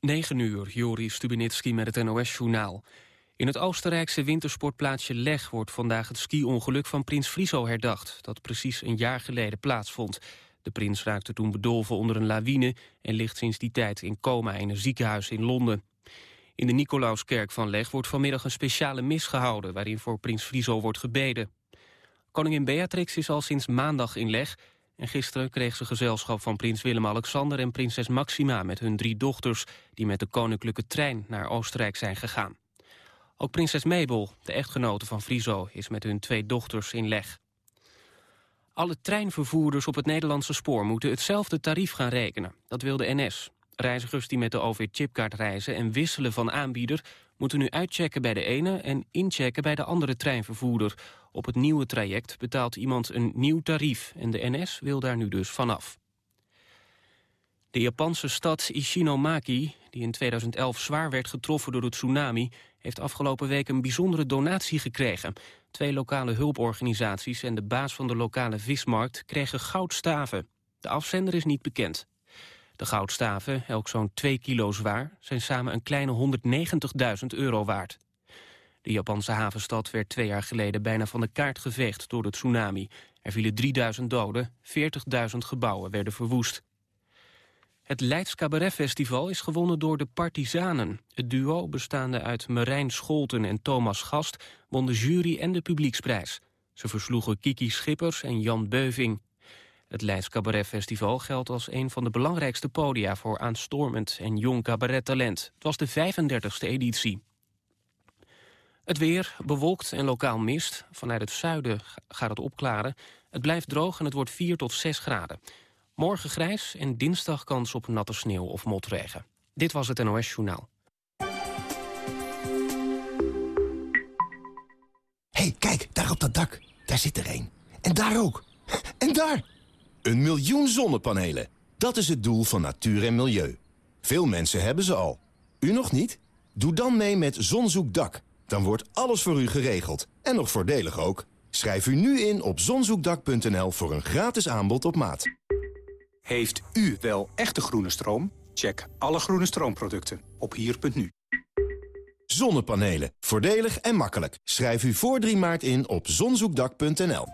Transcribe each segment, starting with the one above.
9 uur, Joris Stubenitski met het NOS-journaal. In het Oostenrijkse wintersportplaatsje Leg wordt vandaag het ski-ongeluk van prins Friso herdacht, dat precies een jaar geleden plaatsvond. De prins raakte toen bedolven onder een lawine en ligt sinds die tijd in coma in een ziekenhuis in Londen. In de Nicolauskerk van Leg wordt vanmiddag een speciale mis gehouden, waarin voor prins Friso wordt gebeden. Koningin Beatrix is al sinds maandag in Leg en gisteren kreeg ze gezelschap van prins Willem-Alexander en prinses Maxima met hun drie dochters die met de koninklijke trein naar Oostenrijk zijn gegaan. Ook prinses Mabel, de echtgenote van Friso, is met hun twee dochters in leg. Alle treinvervoerders op het Nederlandse spoor moeten hetzelfde tarief gaan rekenen. Dat wil de NS. Reizigers die met de OV-chipkaart reizen en wisselen van aanbieder... moeten nu uitchecken bij de ene en inchecken bij de andere treinvervoerder. Op het nieuwe traject betaalt iemand een nieuw tarief... en de NS wil daar nu dus vanaf. De Japanse stad Ishinomaki, die in 2011 zwaar werd getroffen door de tsunami... heeft afgelopen week een bijzondere donatie gekregen. Twee lokale hulporganisaties en de baas van de lokale vismarkt kregen goudstaven. De afzender is niet bekend. De goudstaven, elk zo'n 2 kilo zwaar, zijn samen een kleine 190.000 euro waard. De Japanse havenstad werd twee jaar geleden bijna van de kaart geveegd door de tsunami. Er vielen 3000 doden, 40.000 gebouwen werden verwoest. Het Leids Cabaret Festival is gewonnen door de Partizanen. Het duo, bestaande uit Marijn Scholten en Thomas Gast... won de jury en de publieksprijs. Ze versloegen Kiki Schippers en Jan Beuving. Het Leids Cabaret Festival geldt als een van de belangrijkste podia... voor aanstormend en jong cabarettalent. Het was de 35e editie. Het weer, bewolkt en lokaal mist. Vanuit het zuiden gaat het opklaren. Het blijft droog en het wordt 4 tot 6 graden. Morgen grijs en dinsdag kans op natte sneeuw of motregen. Dit was het NOS Journaal. hey, kijk, daar op dat dak. Daar zit er één. En daar ook. En daar! Een miljoen zonnepanelen. Dat is het doel van natuur en milieu. Veel mensen hebben ze al. U nog niet? Doe dan mee met Zonzoekdak. Dan wordt alles voor u geregeld. En nog voordelig ook. Schrijf u nu in op zonzoekdak.nl voor een gratis aanbod op maat. Heeft u wel echte groene stroom? Check alle groene stroomproducten op hier.nu. Zonnepanelen. Voordelig en makkelijk. Schrijf u voor 3 maart in op zonzoekdak.nl.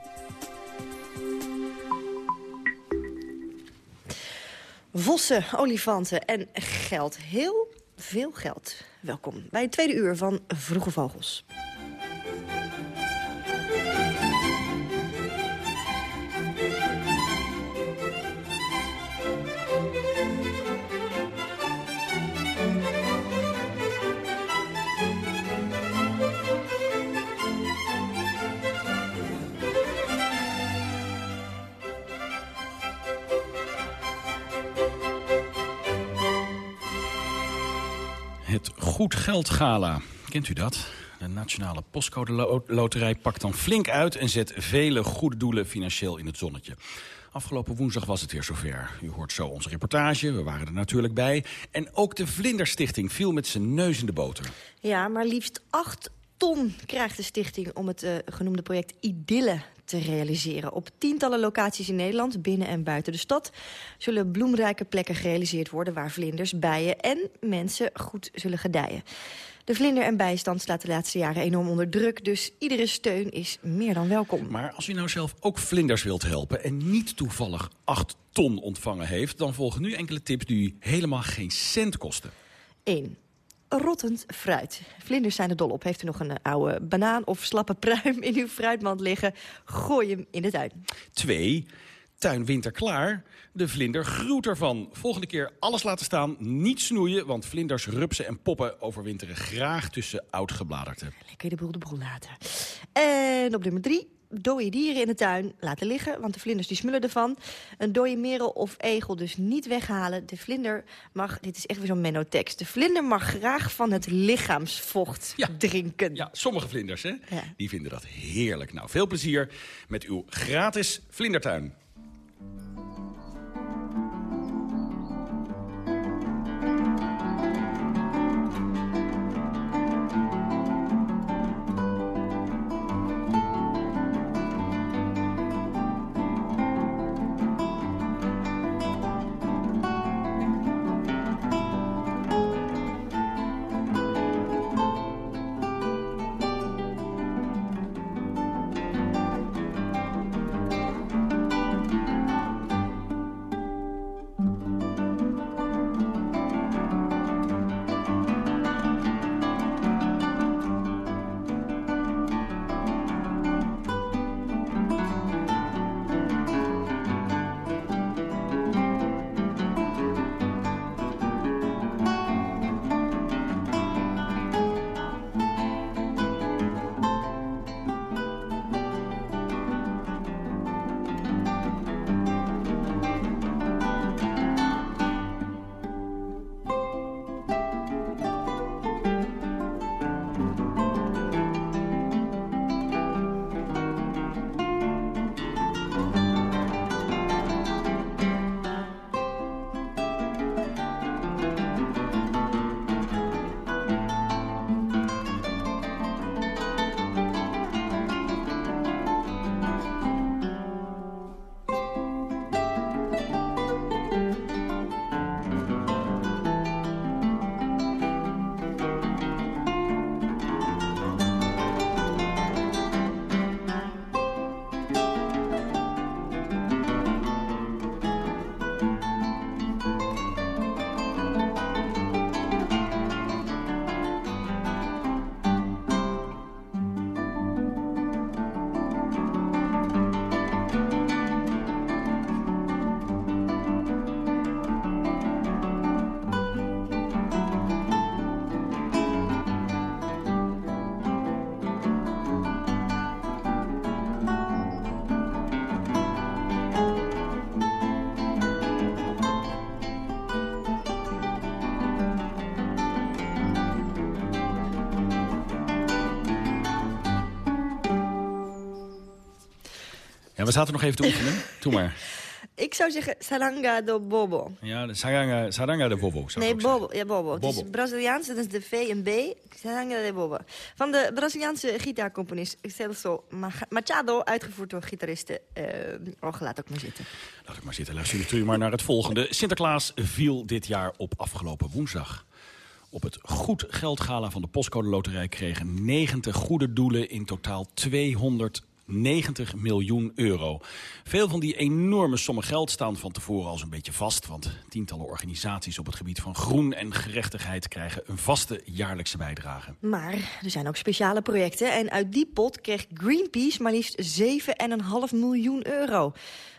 Vossen, olifanten en geld. Heel veel geld. Welkom bij het tweede uur van Vroege Vogels. Het Goed Geld Gala. Kent u dat? De Nationale Postcode Loterij pakt dan flink uit... en zet vele goede doelen financieel in het zonnetje. Afgelopen woensdag was het weer zover. U hoort zo onze reportage, we waren er natuurlijk bij. En ook de Vlinderstichting viel met zijn neus in de boter. Ja, maar liefst acht ton krijgt de stichting om het uh, genoemde project Idylle te realiseren. Op tientallen locaties in Nederland, binnen en buiten de stad... zullen bloemrijke plekken gerealiseerd worden... waar vlinders, bijen en mensen goed zullen gedijen. De vlinder- en bijstand slaat de laatste jaren enorm onder druk... dus iedere steun is meer dan welkom. Maar als u nou zelf ook vlinders wilt helpen... en niet toevallig 8 ton ontvangen heeft... dan volgen nu enkele tips die u helemaal geen cent kosten. 1 rottend fruit. Vlinders zijn er dol op. Heeft u nog een oude banaan of slappe pruim in uw fruitmand liggen? Gooi hem in de tuin. Twee, tuin winter klaar. De vlinder gruwt ervan. Volgende keer alles laten staan, niet snoeien... want vlinders, rupsen en poppen overwinteren graag tussen oud gebladerte. Lekker de boel de boel laten. En op nummer drie, dode dieren in de tuin laten liggen, want de vlinders die smullen ervan. Een dode merel of egel dus niet weghalen. De vlinder mag, dit is echt weer zo'n menno-tekst... de vlinder mag graag van het lichaamsvocht drinken. Ja, sommige vlinders, hè? Die vinden dat heerlijk. Nou, veel plezier met uw gratis vlindertuin. Ja, we zaten nog even te oefenen. Doe maar. Ik zou zeggen Saranga do Bobo. Ja, de Saranga, Saranga de Bobo. Nee. Bobo. Ja, Bobo. Het is Bobo. Braziliaans, dat is de V en B. Saranga de Bobo. Van de Braziliaanse gitaarcomponist Celso Mach- Machado, uitgevoerd door gitaristen. eh oh, laat ook maar zitten. Laat ik maar zitten. Luister jullie maar naar het volgende. Sinterklaas viel dit jaar op afgelopen woensdag. Op het Goed Geldgala van de Postcode Loterij kregen 90 goede doelen in totaal 290 miljoen euro. Veel van die enorme sommen geld staan van tevoren al zo'n beetje vast. Want tientallen organisaties op het gebied van groen en gerechtigheid krijgen een vaste jaarlijkse bijdrage. Maar er zijn ook speciale projecten. En uit die pot kreeg Greenpeace maar liefst 7,5 miljoen euro.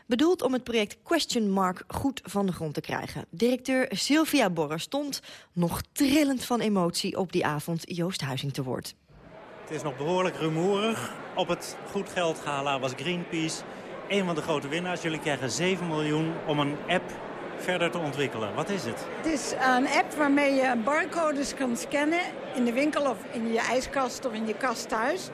Bedoeld om het project Question Mark goed van de grond te krijgen. Directeur Sylvia Borrer stond, nog trillend van emotie... op die avond Joost Huizing te woord. Het is nog behoorlijk rumoerig. Op het Goed Geld Gala was Greenpeace een van de grote winnaars. Jullie krijgen 7 miljoen om een app verder te ontwikkelen. Wat is het? Het is een app waarmee je barcodes kan scannen in de winkel of in je ijskast of in je kast thuis.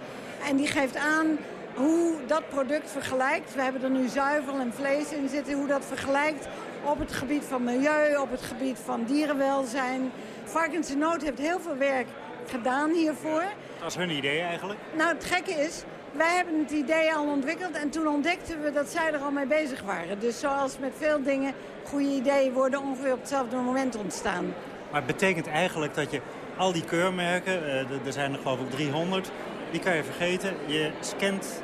En die geeft aan hoe dat product vergelijkt. We hebben er nu zuivel en vlees in zitten. Hoe dat vergelijkt op het gebied van milieu, op het gebied van dierenwelzijn. Varkens in Nood heeft heel veel werk gedaan hiervoor. Dat is hun idee eigenlijk. Nou, het gekke is, wij hebben het idee al ontwikkeld en toen ontdekten we dat zij er al mee bezig waren. Dus zoals met veel dingen, goede ideeën worden ongeveer op hetzelfde moment ontstaan. Maar het betekent eigenlijk dat je al die keurmerken, eh, er zijn er geloof ik 300, die kan je vergeten. Je scant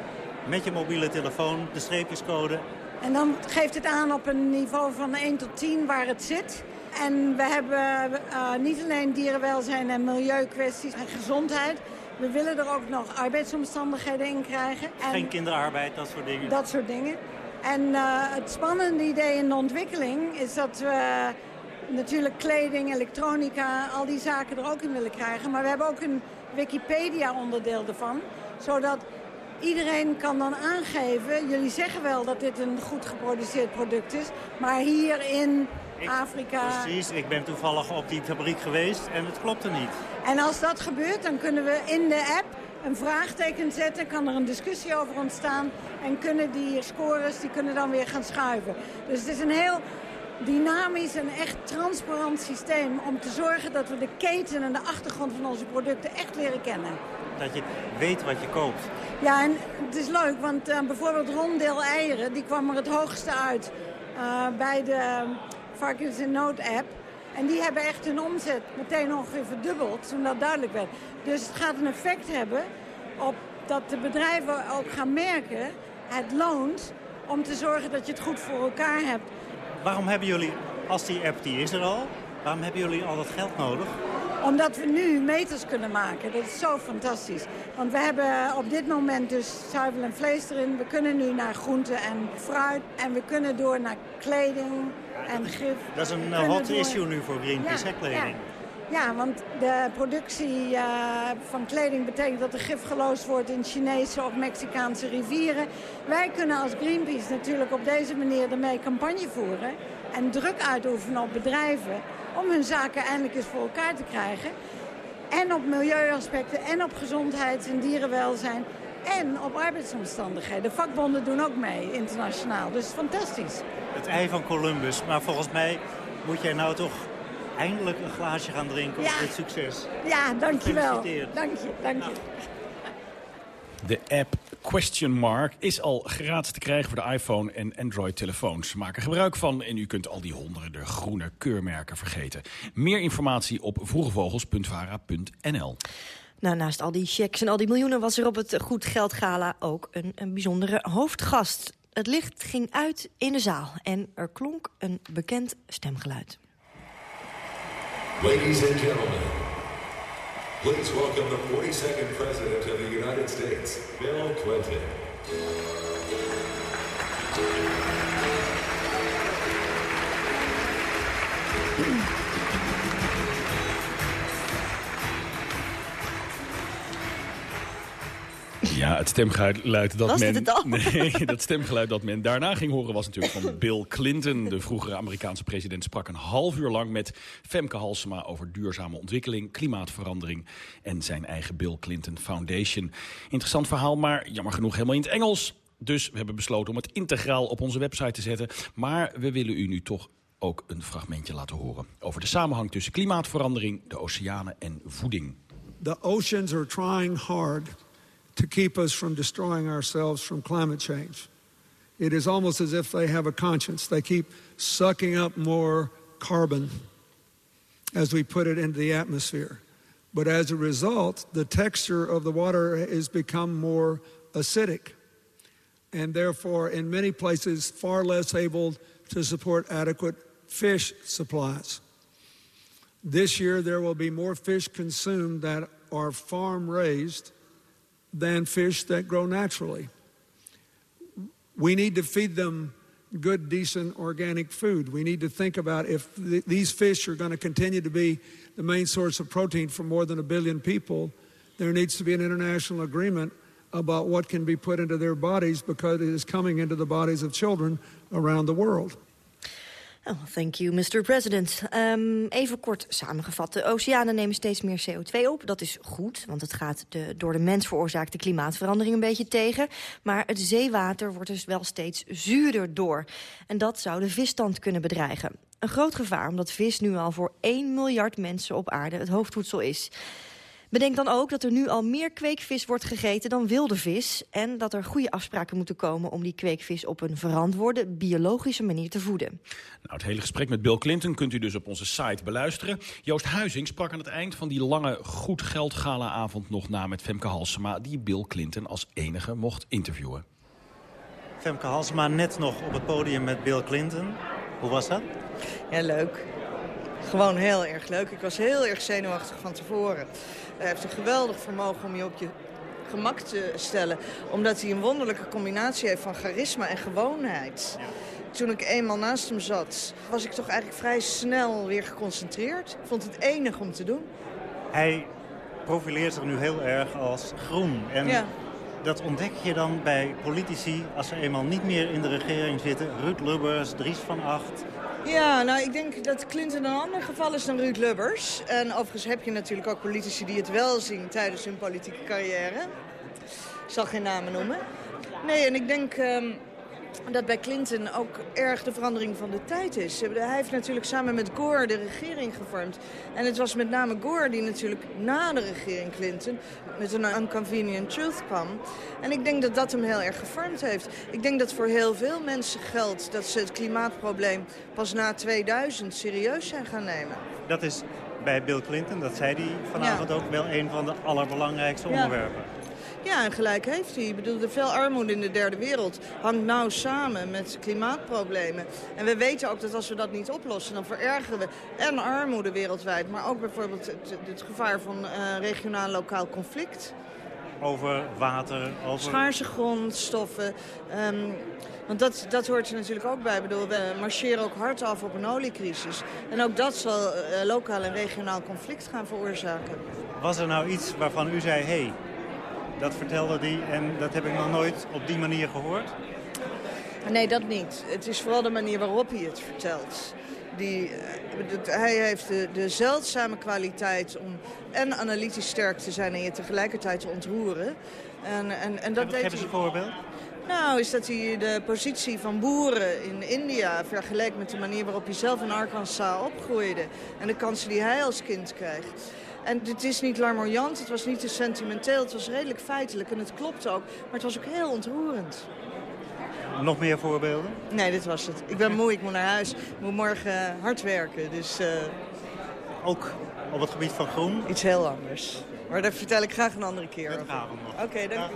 met je mobiele telefoon de streepjescode. En dan geeft het aan op een niveau van 1 tot 10 waar het zit. En we hebben eh, niet alleen dierenwelzijn en milieukwesties en gezondheid. We willen er ook nog arbeidsomstandigheden in krijgen. En Geen kinderarbeid, dat soort dingen. dat soort dingen. En eh, het spannende idee in de ontwikkeling is dat we natuurlijk kleding, elektronica, al die zaken er ook in willen krijgen. Maar we hebben ook een Wikipedia-onderdeel ervan, zodat iedereen kan dan aangeven... jullie zeggen wel dat dit een goed geproduceerd product is, maar hier in Ik- Afrika... Precies, ik ben toevallig op die fabriek geweest en het klopte niet. En als dat gebeurt, dan kunnen we in de app een vraagteken zetten, kan er een discussie over ontstaan en kunnen die scores die kunnen dan weer gaan schuiven. Dus het is een heel dynamisch en echt transparant systeem om te zorgen dat we de keten en de achtergrond van onze producten echt leren kennen. Dat je weet wat je koopt. Ja, en het is leuk, want eh, bijvoorbeeld Rondeel Eieren, die kwam er het hoogste uit eh, bij de Varkens in Nood app. En die hebben echt hun omzet meteen ongeveer verdubbeld toen dat duidelijk werd. Dus het gaat een effect hebben op dat de bedrijven ook gaan merken, het loont om te zorgen dat je het goed voor elkaar hebt. Waarom hebben jullie, als die app die is er al, waarom hebben jullie al dat geld nodig? Omdat we nu meters kunnen maken. Dat is zo fantastisch. Want we hebben op dit moment dus zuivel en vlees erin. We kunnen nu naar groenten en fruit. En we kunnen door naar kleding en gif. Dat is een eh, hot door- issue nu voor Greenpeace, Ja, hè, kleding. Ja. Ja, want de productie eh, van kleding betekent dat er gif geloosd wordt in Chinese of Mexicaanse rivieren. Wij kunnen als Greenpeace natuurlijk op deze manier ermee campagne voeren en druk uitoefenen op bedrijven om hun zaken eindelijk eens voor elkaar te krijgen. En op milieuaspecten en op gezondheid en dierenwelzijn en op arbeidsomstandigheden. De vakbonden doen ook mee internationaal, dus fantastisch. Het ei van Columbus. Maar volgens mij moet jij nou toch eindelijk een glaasje gaan drinken op Ja. dit succes. Ja, dankjewel. Gefeliciteerd. Dank je, dank je. De app Question Mark is al gratis te krijgen voor de iPhone en Android telefoons. Maak er gebruik van en u kunt al die honderden groene keurmerken vergeten. Meer informatie op vroegevogels.vara.nl. Nou, naast al die checks en al die miljoenen was er op het Goed Geld Gala ook een, een bijzondere hoofdgast. Het licht ging uit in de zaal en er klonk een bekend stemgeluid. Ladies and gentlemen, please welcome the 42nd President of the United States, Bill Clinton. Ja, het stemgeluid dat Was men... dit het al? Nee, dat stemgeluid dat men daarna ging horen was natuurlijk van Bill Clinton. De vroegere Amerikaanse president sprak een half uur lang met Femke Halsema... over duurzame ontwikkeling, klimaatverandering... en zijn eigen Bill Clinton Foundation. Interessant verhaal, maar jammer genoeg helemaal in het Engels. Dus we hebben besloten om het integraal op onze website te zetten. Maar we willen u nu toch ook een fragmentje laten horen... over de samenhang tussen klimaatverandering, de oceanen en voeding. The oceans are trying hard to keep us from destroying ourselves from climate change. It is almost as if they have a conscience. They keep sucking up more carbon as we put it into the atmosphere. But as a result, the texture of the water has become more acidic and therefore, in many places, far less able to support adequate fish supplies. This year, there will be more fish consumed that are farm raised than fish that grow naturally. We need to feed them good, decent, organic food. We need to think about if th- these fish are going to continue to be the main source of protein for more than a billion people, there needs to be an international agreement about what can be put into their bodies because it is coming into the bodies of children around the world. Oh, thank you, Mr. President. Um, even kort samengevat. De oceanen nemen steeds meer CO2 op. Dat is goed, want het gaat de door de mens veroorzaakte klimaatverandering een beetje tegen. Maar het zeewater wordt dus wel steeds zuurder door. En dat zou de visstand kunnen bedreigen. Een groot gevaar, omdat vis nu al voor 1 miljard mensen op aarde het hoofdvoedsel is. Bedenk dan ook dat er nu al meer kweekvis wordt gegeten dan wilde vis... en dat er goede afspraken moeten komen om die kweekvis op een verantwoorde biologische manier te voeden. Nou, het hele gesprek met Bill Clinton kunt u dus op onze site beluisteren. Joost Huizing sprak aan het eind van die lange goed geld gala avond nog na met Femke Halsema... die Bill Clinton als enige mocht interviewen. Femke Halsema net nog op het podium met Bill Clinton. Hoe was dat? Ja, leuk. Gewoon heel erg leuk. Ik was heel erg zenuwachtig van tevoren. Hij heeft een geweldig vermogen om je op je gemak te stellen. Omdat hij een wonderlijke combinatie heeft van charisma en gewoonheid. Toen ik eenmaal naast hem zat, was ik toch eigenlijk vrij snel weer geconcentreerd. Ik vond het enig om te doen. Hij profileert zich nu heel erg als groen. En Ja. dat ontdek je dan bij politici als ze eenmaal niet meer in de regering zitten. Ruud Lubbers, Dries van Acht. Ja, nou, ik denk dat Clinton een ander geval is dan Ruud Lubbers. En overigens heb je natuurlijk ook politici die het wel zien tijdens hun politieke carrière. Ik zal geen namen noemen. Nee, en ik denk ehm, dat bij Clinton ook erg de verandering van de tijd is. Hij heeft natuurlijk samen met Gore de regering gevormd. En het was met name Gore die natuurlijk na de regering Clinton met een unconvenient truth kwam. En ik denk dat dat hem heel erg gevormd heeft. Ik denk dat voor heel veel mensen geldt dat ze het klimaatprobleem pas na 2000 serieus zijn gaan nemen. Dat is bij Bill Clinton, dat zei hij vanavond ook, wel een van de allerbelangrijkste onderwerpen. Ja, en gelijk heeft hij. Ik bedoel, de veel armoede in de derde wereld hangt nauw samen met klimaatproblemen. En we weten ook dat als we dat niet oplossen, dan verergeren we en armoede wereldwijd, maar ook bijvoorbeeld het, het gevaar van eh, regionaal lokaal conflict. Over water, over... Schaarse grondstoffen. ehm, want dat, dat hoort er natuurlijk ook bij. Ik bedoel, we marcheren ook hard af op een oliecrisis. En ook dat zal eh, lokaal en regionaal conflict gaan veroorzaken. Was er nou iets waarvan u zei, hey, dat vertelde die en dat heb ik nog nooit op die manier gehoord? Nee, dat niet. Het is vooral de manier waarop hij het vertelt. Die, eh, hij heeft de, de zeldzame kwaliteit om en analytisch sterk te zijn en je tegelijkertijd te ontroeren. En, en, en dat Geef eens een hij. voorbeeld. Nou, is dat hij de positie van boeren in India vergeleek met de manier waarop hij zelf in Arkansas opgroeide. En de kansen die hij als kind kreeg. En het is niet larmoyant, het was niet te sentimenteel, het was redelijk feitelijk en het klopt ook. Maar het was ook heel ontroerend. Nog meer voorbeelden? Nee, dit was het. Ik ben moe, ik moet naar huis. Ik moet morgen hard werken, dus eh, Ook op het gebied van groen? iets heel anders. Maar daar vertel ik graag een andere keer over. Oké, dank u.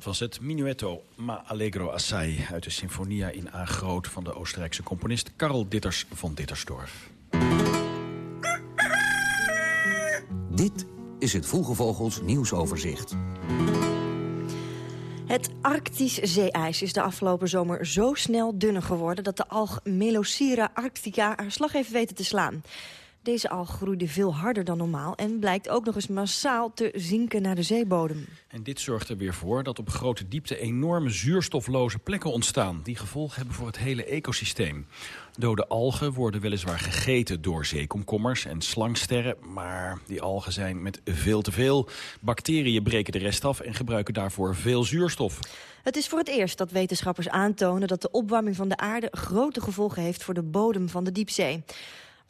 Dat was het Minuetto Ma Allegro Assai uit de Sinfonia in A groot van de Oostenrijkse componist Karl Ditters van Dittersdorf. Dit is het Vroege Vogels nieuwsoverzicht. Het Arctisch zeeijs is de afgelopen zomer zo snel dunner geworden... dat de alg Melocira arctica haar slag heeft weten te slaan. Deze alg groeide veel harder dan normaal... en blijkt ook nog eens massaal te zinken naar de zeebodem. En dit zorgt er weer voor dat op grote diepte enorme zuurstofloze plekken ontstaan... die gevolgen hebben voor het hele ecosysteem. Dode algen worden weliswaar gegeten door zeekomkommers en slangsterren... maar die algen zijn met veel te veel. Bacteriën breken de rest af en gebruiken daarvoor veel zuurstof. Het is voor het eerst dat wetenschappers aantonen... dat de opwarming van de aarde grote gevolgen heeft voor de bodem van de diepzee.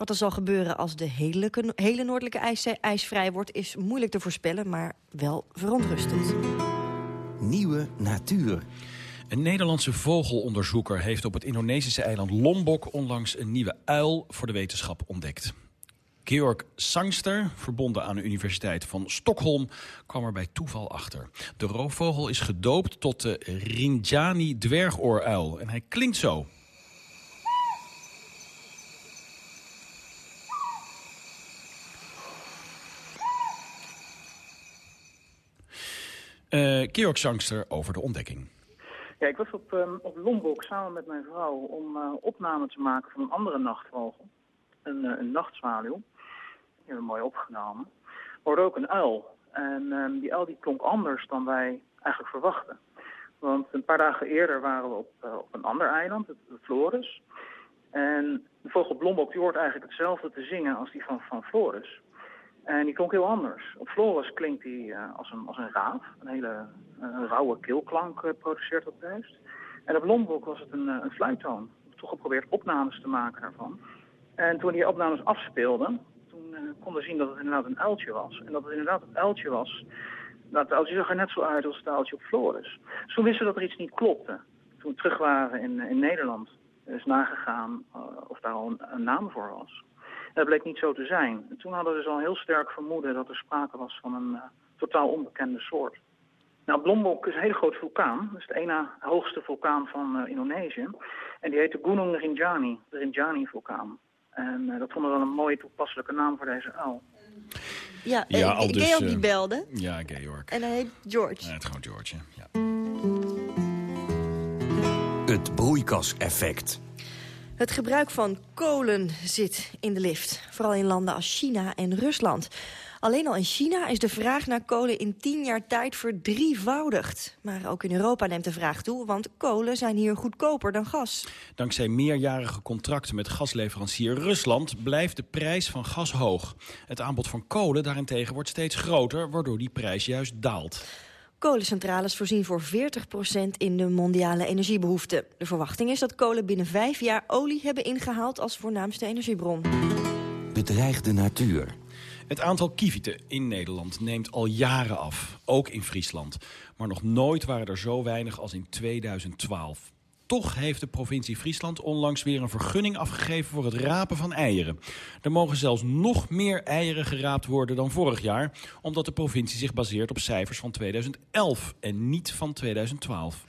Wat er zal gebeuren als de hele, hele noordelijke ijszee ijsvrij wordt... is moeilijk te voorspellen, maar wel verontrustend. Nieuwe natuur. Een Nederlandse vogelonderzoeker heeft op het Indonesische eiland Lombok... onlangs een nieuwe uil voor de wetenschap ontdekt. Georg Sangster, verbonden aan de Universiteit van Stockholm, kwam er bij toeval achter. De roofvogel is gedoopt tot de Rinjani dwergooruil en hij klinkt zo. Uh, Georg over de ontdekking. Ja, ik was op, um, op Lombok samen met mijn vrouw om uh, opname te maken van een andere nachtvogel. Een, uh, een nachtzwaluw. Die mooi opgenomen. Maar ook een uil. En um, die uil die klonk anders dan wij eigenlijk verwachten. Want een paar dagen eerder waren we op, op een ander eiland, het, Flores. En de vogel op Lombok die hoort eigenlijk hetzelfde te zingen als die van, van Flores. En die klonk heel anders. Op Flores klinkt hij uh, als, een, als een raaf. Een hele uh, rauwe keelklank uh, produceert dat juist. En op Lombok was het een, een fluittoon. Ik toch geprobeerd opnames te maken daarvan. En toen die opnames afspeelden, toen konden we zien dat het inderdaad een uiltje was. En dat het inderdaad een uiltje was. Nou, het uiltje zag er net zo uit als het uiltje op Flores. Dus toen wisten we dat er iets niet klopte. Toen we terug waren in, in Nederland, is nagegaan of daar al een, een naam voor was. Dat bleek niet zo te zijn. En toen hadden we dus al heel sterk vermoeden dat er sprake was van een uh, totaal onbekende soort. Nou, Lombok is een hele grote vulkaan. Dat is de ene hoogste vulkaan van uh, Indonesië. En die heet de Gunung Rinjani, de Rinjani-vulkaan. En uh, dat vonden we wel een mooie toepasselijke naam voor deze uil. Ja, ja al dus, Georg die belde. Ja, Georg. En hij heet George. Ja, het gewoon George, ja. Het broeikaseffect. Het gebruik van kolen zit in de lift. Vooral in landen als China en Rusland. Alleen al in China is de vraag naar kolen in tien jaar tijd verdrievoudigd. Maar ook in Europa neemt de vraag toe, want kolen zijn hier goedkoper dan gas. Dankzij meerjarige contracten met gasleverancier Rusland blijft de prijs van gas hoog. Het aanbod van kolen daarentegen wordt steeds groter, waardoor die prijs juist daalt. Kolencentrales voorzien voor 40% in de mondiale energiebehoefte. De verwachting is dat kolen binnen vijf jaar olie hebben ingehaald als voornaamste energiebron. Bedreigde natuur. Het aantal kievieten in Nederland neemt al jaren af, ook in Friesland. Maar nog nooit waren er zo weinig als in 2012. Toch heeft de provincie Friesland onlangs weer een vergunning afgegeven voor het rapen van eieren. Er mogen zelfs nog meer eieren geraapt worden dan vorig jaar, omdat de provincie zich baseert op cijfers van 2011 en niet van 2012.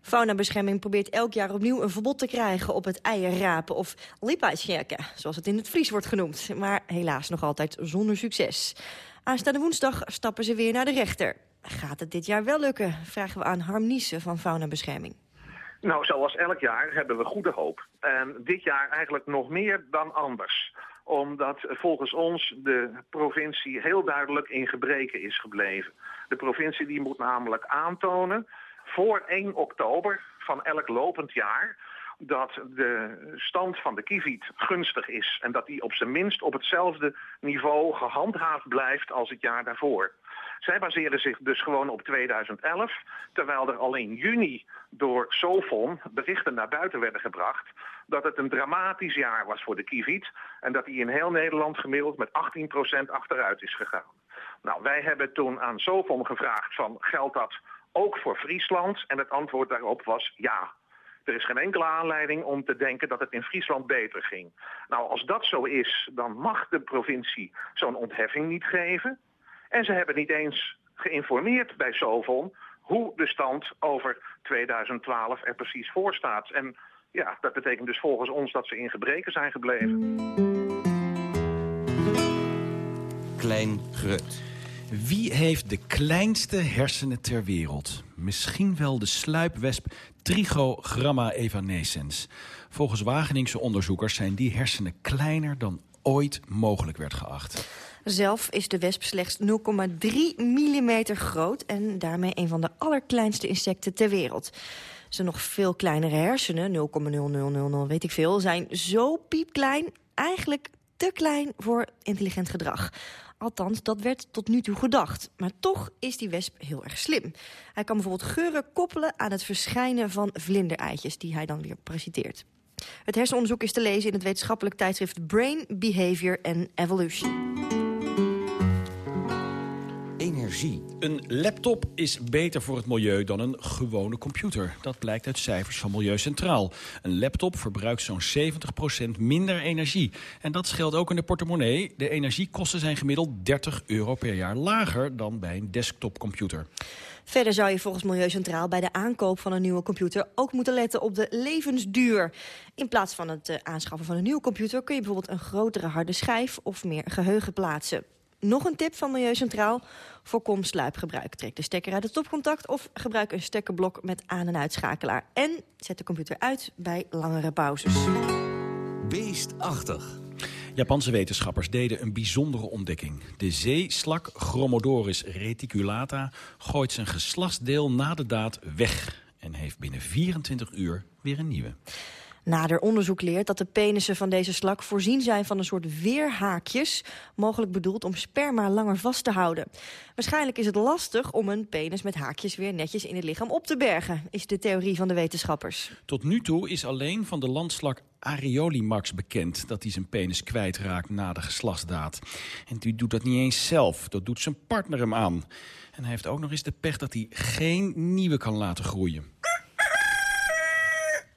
Faunabescherming probeert elk jaar opnieuw een verbod te krijgen op het eierrapen of lipaischerken, zoals het in het Fries wordt genoemd. Maar helaas nog altijd zonder succes. Aanstaande woensdag stappen ze weer naar de rechter. Gaat het dit jaar wel lukken, vragen we aan Harm Niesen van Faunabescherming. Nou, zoals elk jaar hebben we goede hoop. En dit jaar eigenlijk nog meer dan anders omdat volgens ons de provincie heel duidelijk in gebreken is gebleven. De provincie die moet namelijk aantonen voor 1 oktober van elk lopend jaar dat de stand van de kieviet gunstig is... en dat die op zijn minst op hetzelfde niveau gehandhaafd blijft als het jaar daarvoor. Zij baseren zich dus gewoon op 2011, terwijl er al in juni door Sofon berichten naar buiten werden gebracht dat het een dramatisch jaar was voor de kieviet en dat die in heel Nederland gemiddeld met 18% achteruit is gegaan. Nou, wij hebben toen aan Sofon gevraagd van geldt dat ook voor Friesland? En het antwoord daarop was ja. Er is geen enkele aanleiding om te denken dat het in Friesland beter ging. Nou, als dat zo is, dan mag de provincie zo'n ontheffing niet geven. En ze hebben niet eens geïnformeerd bij Sovon hoe de stand over 2012 er precies voor staat. En ja, dat betekent dus volgens ons dat ze in gebreken zijn gebleven. Klein. Wie heeft de kleinste hersenen ter wereld? Misschien wel de sluipwesp Trigogramma evanescens. Volgens Wageningse onderzoekers zijn die hersenen kleiner dan ooit mogelijk werd geacht. Zelf is de wesp slechts 0,3 mm groot... en daarmee een van de allerkleinste insecten ter wereld. Zijn nog veel kleinere hersenen, 0,0000 weet ik veel... zijn zo piepklein, eigenlijk te klein voor intelligent gedrag. Althans, dat werd tot nu toe gedacht. Maar toch is die wesp heel erg slim. Hij kan bijvoorbeeld geuren koppelen aan het verschijnen van vlindereitjes... die hij dan weer presenteert. Het hersenonderzoek is te lezen in het wetenschappelijk tijdschrift Brain, Behavior and Evolution. Energie. Een laptop is beter voor het milieu dan een gewone computer. Dat blijkt uit cijfers van Milieu Centraal. Een laptop verbruikt zo'n 70% minder energie. En dat scheelt ook in de portemonnee. De energiekosten zijn gemiddeld 30 euro per jaar lager dan bij een desktopcomputer. Verder zou je volgens Milieu Centraal bij de aankoop van een nieuwe computer ook moeten letten op de levensduur. In plaats van het eh, aanschaffen van een nieuwe computer kun je bijvoorbeeld een grotere harde schijf of meer geheugen plaatsen. Nog een tip van Milieu Centraal. Voorkom sluipgebruik. Trek de stekker uit het stopcontact of gebruik een stekkerblok met aan- en uitschakelaar. En zet de computer uit bij langere pauzes. Beestachtig. Japanse wetenschappers deden een bijzondere ontdekking. De zeeslak Chromodoris reticulata gooit zijn geslachtsdeel na de daad weg... en heeft binnen 24 uur weer een nieuwe. Nader onderzoek leert dat de penissen van deze slak voorzien zijn van een soort weerhaakjes, mogelijk bedoeld om sperma langer vast te houden. Waarschijnlijk is het lastig om een penis met haakjes weer netjes in het lichaam op te bergen, is de theorie van de wetenschappers. Tot nu toe is alleen van de landslak Areolimax bekend dat hij zijn penis kwijtraakt na de geslachtsdaad. En die doet dat niet eens zelf, dat doet zijn partner hem aan. En hij heeft ook nog eens de pech dat hij geen nieuwe kan laten groeien.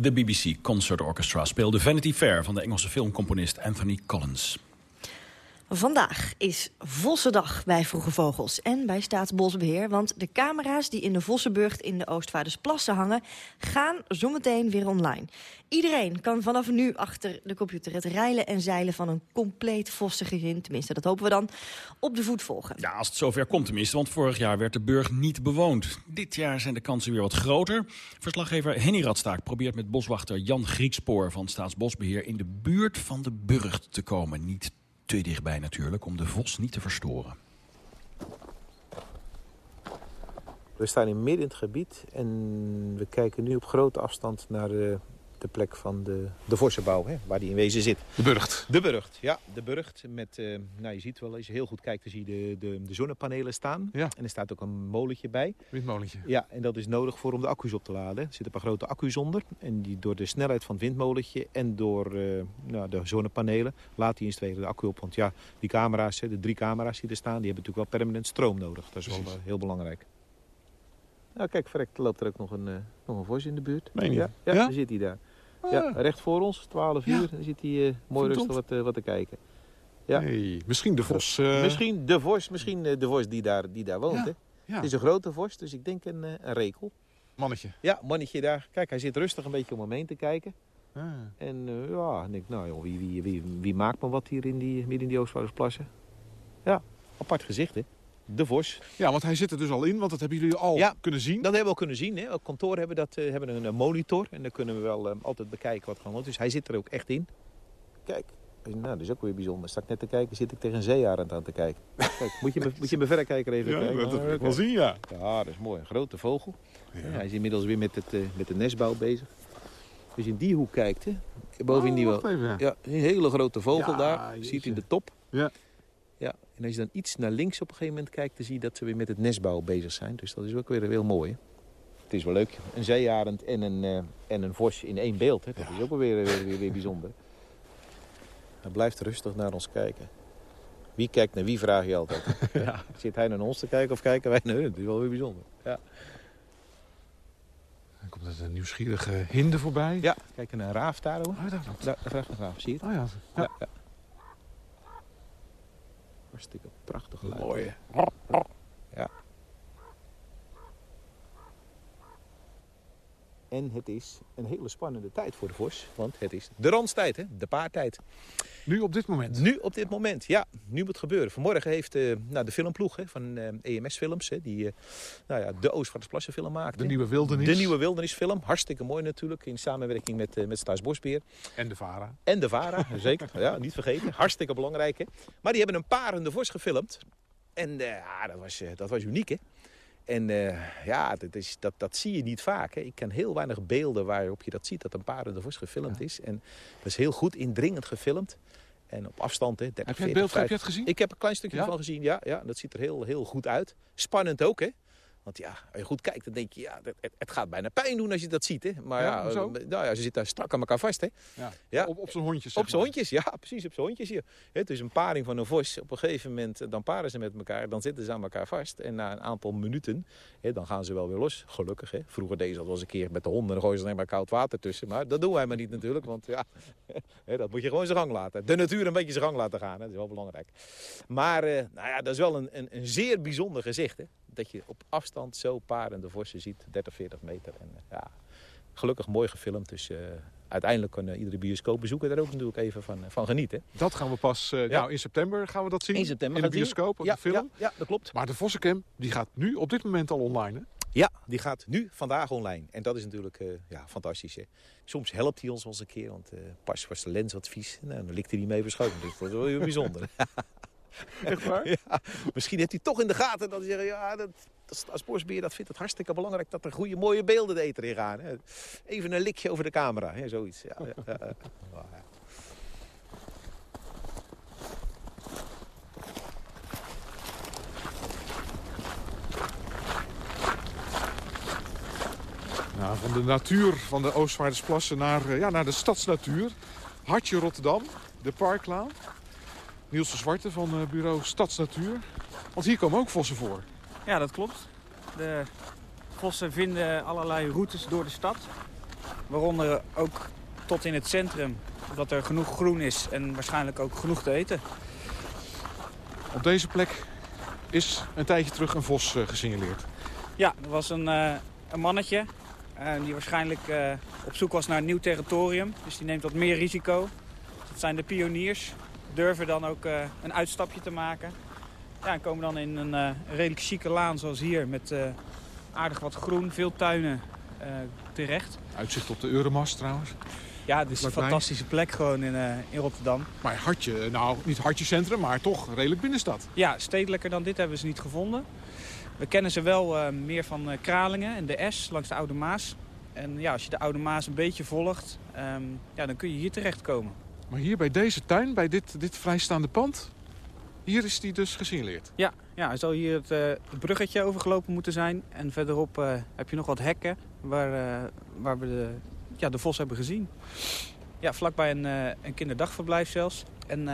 De BBC Concert Orchestra speelde Vanity Fair van de Engelse filmcomponist Anthony Collins. Vandaag is Vossendag bij Vroege Vogels en bij Staatsbosbeheer. Want de camera's die in de Vossenburgt in de Oostvaardersplassen hangen... gaan zometeen weer online. Iedereen kan vanaf nu achter de computer het rijlen en zeilen... van een compleet vossengezin, tenminste dat hopen we dan, op de voet volgen. Ja, als het zover komt tenminste, want vorig jaar werd de burg niet bewoond. Dit jaar zijn de kansen weer wat groter. Verslaggever Henny Radstaak probeert met boswachter Jan Griekspoor... van Staatsbosbeheer in de buurt van de burcht te komen. Niet te dichtbij natuurlijk, om de vos niet te verstoren. We staan in midden in het gebied en we kijken nu op grote afstand naar de de plek van de, de Vossenbouw, hè, waar die in wezen zit. De Burgt. De Burgt, ja. De Burgt. Met, eh, nou, je ziet wel, als je heel goed kijkt, dan zie je de, de, de zonnepanelen staan. Ja. En er staat ook een molentje bij. Windmolentje. Ja, en dat is nodig voor om de accu's op te laden. Er zitten een paar grote accu's onder. En die, door de snelheid van het windmolentje en door eh, nou, de zonnepanelen laat die installeren de accu op. Want ja, die camera's, hè, de drie camera's die er staan, die hebben natuurlijk wel permanent stroom nodig. Dat is wel eh, heel belangrijk. Nou kijk, verrek, er loopt er ook nog een, eh, nog een vos in de buurt. Meen je? Ja, ja, Ja? daar zit hij daar. Ja, Ah. recht voor ons, 12 uur, dan zit hij eh, mooi rustig wat, eh, wat te kijken. Ja. Hey, misschien de Vos. eh, Misschien de vos, misschien eh, de vos die daar, die daar woont. Ja, Hè? ja. Het is een grote vos, dus ik denk een, eh, een rekel. Mannetje. Ja, mannetje daar. Kijk, hij zit rustig een beetje om hem heen te kijken. Ah. En eh, ja, ik denk, nou joh, wie, wie, wie, wie maakt me wat hier in die, midden in die Oostvaardersplassen? Ja, apart gezicht hè. De Vos. Ja, want hij zit er dus al in, want dat hebben jullie al Ja, kunnen zien. Dat hebben we al kunnen zien. Hè. Op kantoor hebben we dat, eh, hebben een, eh, monitor. En dan kunnen we wel eh, altijd bekijken wat er aan de hand is. Dus hij zit er ook echt in. Kijk, nou, dat is ook weer bijzonder. Sta ik net te kijken, zit ik tegen een zeearend aan te kijken. Kijk, moet je, me- moet je mijn verrekijker even Ja, kijken? dat wil ik wel zien, ja. Ja, dat is mooi. Een grote vogel. Ja, hij is inmiddels weer met, het, eh, met de nestbouw bezig. Als je in die hoek kijkt, hè, boven in die Oh, wel. ja. Ja, een hele grote vogel Ja, daar. jeetje. Ziet in de top. Ja. En als je dan iets naar links op een gegeven moment kijkt, dan zie je dat ze weer met het nestbouw bezig zijn. Dus dat is ook weer heel mooi. Hè? Het is wel leuk. Een zeearend en een, eh, en een vos in één beeld. Hè? Dat is ook wel weer, weer, weer, weer bijzonder. Hij blijft rustig naar ons kijken. Wie kijkt naar wie, vraag je altijd. Ja. Zit hij naar ons te kijken of kijken wij naar hun? Dat is wel weer bijzonder. Ja. Dan komt er een nieuwsgierige hinde voorbij. Ja, kijk naar een raaf daar hoor. Oh, daar, Daar, daar vraagt een raaf, zie je het? Oh. Ja, ja. Hartstikke prachtig geluid. Mooi. En het is een hele spannende tijd voor de Vos. Want het is de randstijd, hè? de paartijd. Nu op dit moment? Nu op dit moment, ja. Nu moet het gebeuren. Vanmorgen heeft eh, nou, de filmploeg hè, van eh, EMS Films... Hè, die eh, nou ja, de Oostvaardersplassen film maakt. De nieuwe wildernis. De nieuwe wildernisfilm. Hartstikke mooi natuurlijk. In samenwerking met, met Staatsbosbeheer. En de Vara. En de Vara, zeker. Ja, niet vergeten. Hartstikke belangrijk. Hè. Maar die hebben een parende vos gefilmd. En ja, dat, was, dat was uniek, hè. En eh, ja, dat, is, dat, dat zie je niet vaak. Hè. Ik ken heel weinig beelden waarop je dat ziet, dat een parende vos gefilmd is. En dat is heel goed, indringend gefilmd. En op afstand, hè, 30, Heb jij het 40, beeld heb je 50. het gezien? Ik heb een klein stukje Ja? van gezien, ja. ja. Dat ziet er heel, heel goed uit. Spannend ook, hè. Want ja, als je goed kijkt, dan denk je, ja, het, het- gaat bijna pijn doen als je dat ziet, hè. Maar Ja, eh, nou ja, ze zitten strak aan elkaar vast, hè. Ja. Ja. Op, op zijn hondjes. zeg Op zijn hondjes, ja, precies, op zijn hondjes hier. Het is een paring van een vos. Op een gegeven moment, eh, dan paren ze met elkaar, dan zitten ze aan elkaar vast. En na een aantal minuten, hè, dan gaan ze wel weer los. Gelukkig, hè. Vroeger deden ze dat wel eens een keer met de honden, dan gooien ze er maar koud water tussen. Maar dat doen wij maar niet natuurlijk, want ja, hè, dat moet je gewoon zijn gang laten. De natuur een beetje zijn gang laten gaan, hè. dat is wel belangrijk. Maar, eh, nou ja, dat is wel een, een, een zeer bijzonder gezicht, hè. Dat je op afstand zo parende vossen ziet, 30, 40 meter. En eh, ja, gelukkig mooi gefilmd, dus... eh, Uiteindelijk kan eh, iedere bioscoopbezoeker daar ook natuurlijk even van, van genieten. Dat gaan we pas, eh, Ja. nou in september gaan we dat zien. In september In de zien. bioscoop, op Ja, de film. ja, ja, dat klopt. Maar de Vossenkamp, die gaat nu op dit moment al online, hè? Ja, die gaat nu vandaag online. En dat is natuurlijk eh, ja, fantastisch. Hè. Soms helpt hij ons wel eens een keer, want eh, pas was de lens wat vies. Nou, dan likt hij niet mee verschoten. Dus dat is wel heel bijzonder. Echt waar? Ja, misschien heeft hij toch in de gaten dat hij zegt, ja, dat, als bosbeer dat vindt het hartstikke belangrijk dat er goede mooie beelden de eter in gaan. Hè. Even een likje over de camera, hè, zoiets. Ja, ja. Nou, van de natuur van de Oostvaardersplassen naar, eh, ja, naar de stadsnatuur. Hartje Rotterdam, de Parklaan. Niels de Zwarte van eh, bureau Stadsnatuur. Want hier komen ook vossen voor. Ja, dat klopt. De vossen vinden allerlei routes door de stad. Waaronder ook tot in het centrum. Omdat er genoeg groen is en waarschijnlijk ook genoeg te eten. Op deze plek is een tijdje terug een vos eh, gesignaleerd. Ja, er was een, eh, een mannetje die waarschijnlijk op zoek was naar een nieuw territorium. Dus die neemt wat meer risico. Dat zijn de pioniers. Durven dan ook eh, een uitstapje te maken. Ja, en komen dan in een eh, redelijk chique laan zoals hier. Met eh, aardig wat groen, veel tuinen terecht. Uitzicht op de Euremast trouwens. Ja, het is een fantastische plek gewoon in, in Rotterdam. Maar Hartje, nou niet Hartje Centrum, maar toch redelijk binnenstad. Ja, stedelijker dan dit hebben we ze niet gevonden. We kennen ze wel meer van Kralingen en de S langs de Oude Maas. En ja, als je de Oude Maas een beetje volgt, ehm, ja, dan kun je hier terechtkomen. Maar hier bij deze tuin, bij dit, dit vrijstaande pand... hier is die dus gesignaleerd? Ja, ja hij zal hier het, het bruggetje overgelopen moeten zijn. En verderop uh, heb je nog wat hekken waar, uh, waar we de, ja, de vos hebben gezien. Ja, vlakbij een, een kinderdagverblijf zelfs. En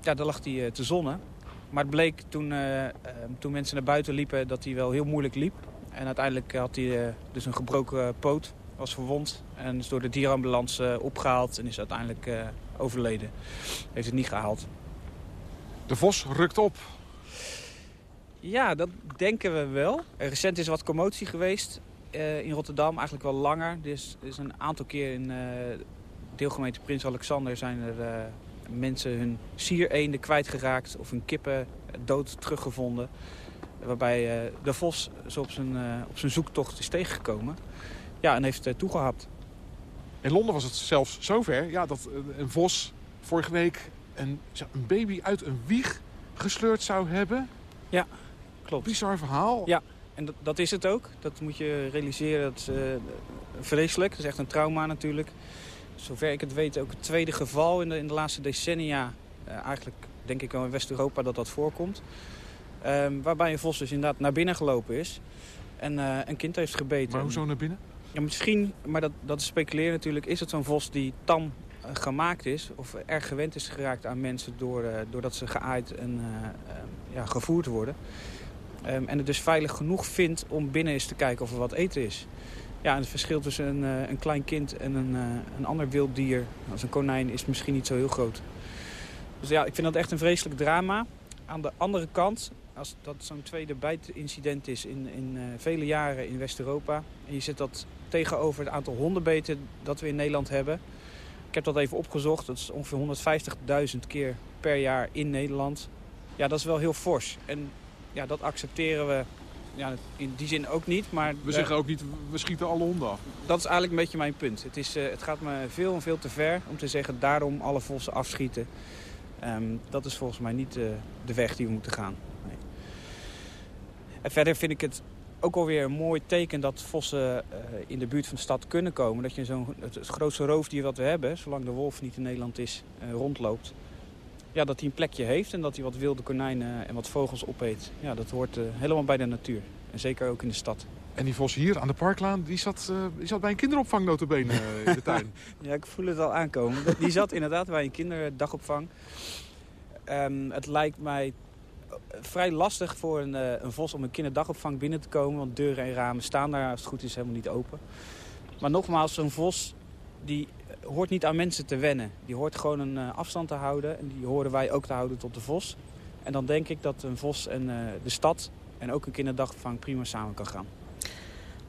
ja, daar lag hij te zonnen. Maar het bleek toen, toen mensen naar buiten liepen dat hij wel heel moeilijk liep. En uiteindelijk had hij dus een gebroken poot, was verwond. En is door de dierenambulance opgehaald en is uiteindelijk overleden. Heeft het niet gehaald. De vos rukt op. Ja, dat denken we wel. Recent is wat commotie geweest uh, in Rotterdam, eigenlijk wel langer. Er is, er is een aantal keer in deelgemeente Prins Alexander zijn er mensen hun siereenden kwijtgeraakt of hun kippen dood teruggevonden. Waarbij de vos zo op zijn, op zijn zoektocht is tegengekomen. Ja, en heeft toegehapt. In Londen was het zelfs zover ja, dat een vos vorige week een, een baby uit een wieg gesleurd zou hebben. Ja, klopt. Bizar verhaal. Ja, en dat, dat is het ook. Dat moet je realiseren. Dat is uh, vreselijk. Dat is echt een trauma natuurlijk. Zover ik het weet ook het tweede geval in de, in de laatste decennia. Uh, eigenlijk denk ik wel in West-Europa dat dat voorkomt. Um, waarbij een vos dus inderdaad naar binnen gelopen is. En een kind heeft gebeten. Maar hoezo naar binnen? Ja, misschien, maar dat, dat is speculeren natuurlijk. Is het zo'n vos die tam gemaakt is of erg gewend is geraakt aan mensen door, uh, doordat ze geaaid en uh, ja, gevoerd worden. Um, en het dus veilig genoeg vindt om binnen eens te kijken of er wat eten is. Ja, en het verschil tussen een, een klein kind en een, een ander wild dier, als een konijn, is misschien niet zo heel groot. Dus ja, ik vind dat echt een vreselijk drama. Aan de andere kant, als dat zo'n tweede bijtincident is in, in vele jaren in West-Europa... en je zet dat tegenover het aantal hondenbeten dat we in Nederland hebben... Ik heb dat even opgezocht. Dat is ongeveer 150.000 keer per jaar in Nederland. Ja, dat is wel heel fors. En ja, dat accepteren we ja, in die zin ook niet. Maar we zeggen ook niet, we schieten alle honden af. Dat is eigenlijk een beetje mijn punt. Het, is, uh, het gaat me veel en veel te ver om te zeggen daarom alle vossen afschieten. Um, dat is volgens mij niet uh, de weg die we moeten gaan. Nee. En verder vind ik het ook alweer een mooi teken dat vossen uh, in de buurt van de stad kunnen komen. Dat je zo'n het, grootste roofdier wat we hebben, zolang de wolf niet in Nederland is, uh, rondloopt. Ja, dat hij een plekje heeft en dat hij wat wilde konijnen en wat vogels opeet. Ja, dat hoort uh, helemaal bij de natuur. En zeker ook in de stad. En die vos hier aan de Parklaan, die zat, die zat bij een kinderopvang notabene in de tuin. ja, ik voel het al aankomen. Die zat inderdaad bij een kinderdagopvang. Um, het lijkt mij vrij lastig voor een, uh, een vos om een kinderdagopvang binnen te komen. Want deuren en ramen staan daar, als het goed is, helemaal niet open. Maar nogmaals, zo'n vos die hoort niet aan mensen te wennen. Die hoort gewoon een uh, afstand te houden. En die horen wij ook te houden tot de vos. En dan denk ik dat een vos en de stad en ook een kinderdagopvang prima samen kan gaan.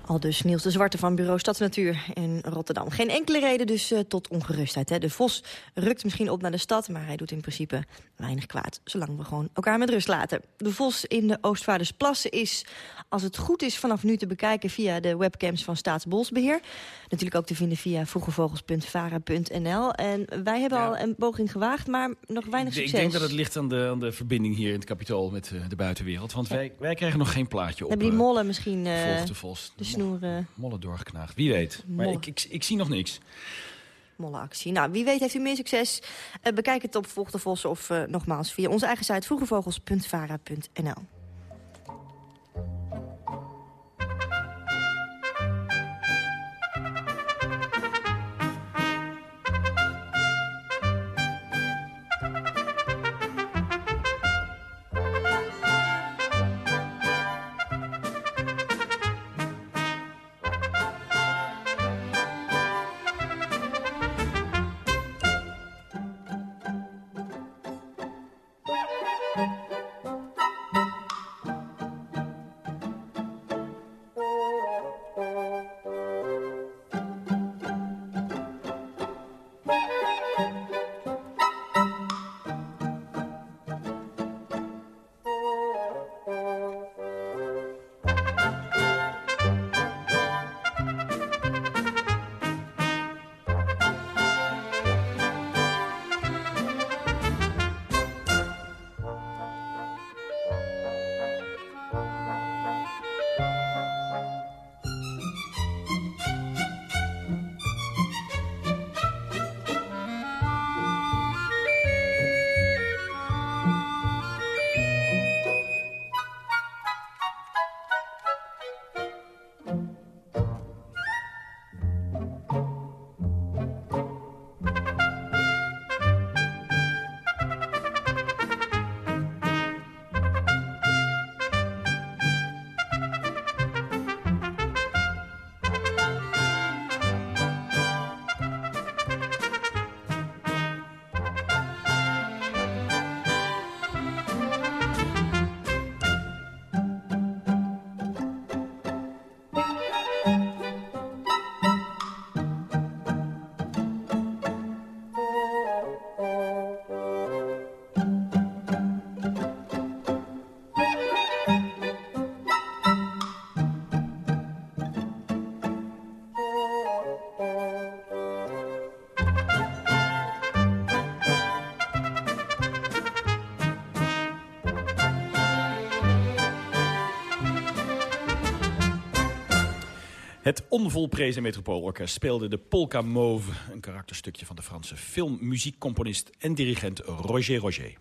Al dus Niels de Zwarte van Bureau Stadsnatuur in Rotterdam. Geen enkele reden dus tot ongerustheid. Hè. De vos rukt misschien op naar de stad, maar hij doet in principe weinig kwaad. Zolang we gewoon elkaar met rust laten. De vos in de Oostvaardersplassen is, als het goed is, vanaf nu te bekijken via de webcams van Staatsbosbeheer. Natuurlijk ook te vinden via vroegevogels.vara.nl. En wij hebben ja. al een poging gewaagd, maar nog weinig succes. Ik denk dat het ligt aan de, aan de verbinding hier in het kapitool met uh, de buitenwereld. Want ja. wij, wij krijgen nog geen plaatje op. Hebben die mollen misschien... Uh, de vos. De snoeren. Mollen doorgeknaagd, wie weet. Maar ik, ik, ik zie nog niks. Mollenactie. Nou, wie weet heeft u meer succes. Uh, bekijk het op Volg de Vos of uh, nogmaals via onze eigen site vroegevogels.vara.nl. Het onvolprezen Metropoolorkest speelde de Polka Mauve... een karakterstukje van de Franse film, muziekcomponist en dirigent Roger Roger.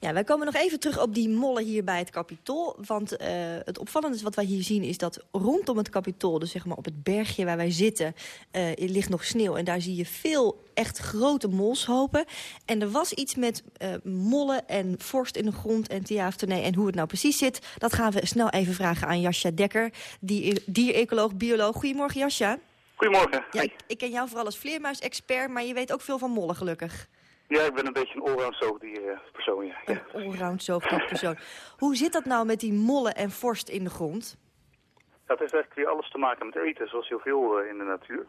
Ja, wij komen nog even terug op die mollen hier bij het Capitool. Want uh, het opvallende wat wij hier zien is dat rondom het Capitool... dus zeg maar op het bergje waar wij zitten, uh, ligt nog sneeuw. En daar zie je veel echt grote molshopen. En er was iets met uh, mollen en vorst in de grond en ja of nee. En hoe het nou precies zit, dat gaan we snel even vragen aan Jascha Dekker... die dierecoloog, bioloog. Goedemorgen, Jascha. Goedemorgen. Ja, ik, ik ken jou vooral als vleermuis-expert, maar je weet ook veel van mollen, gelukkig. Ja, ik ben een beetje een allround zoogdierpersoon, ja. Een allround zoogdierpersoon. Hoe zit dat nou met die mollen en vorst in de grond? Dat heeft eigenlijk weer alles te maken met eten, zoals heel veel uh, in de natuur.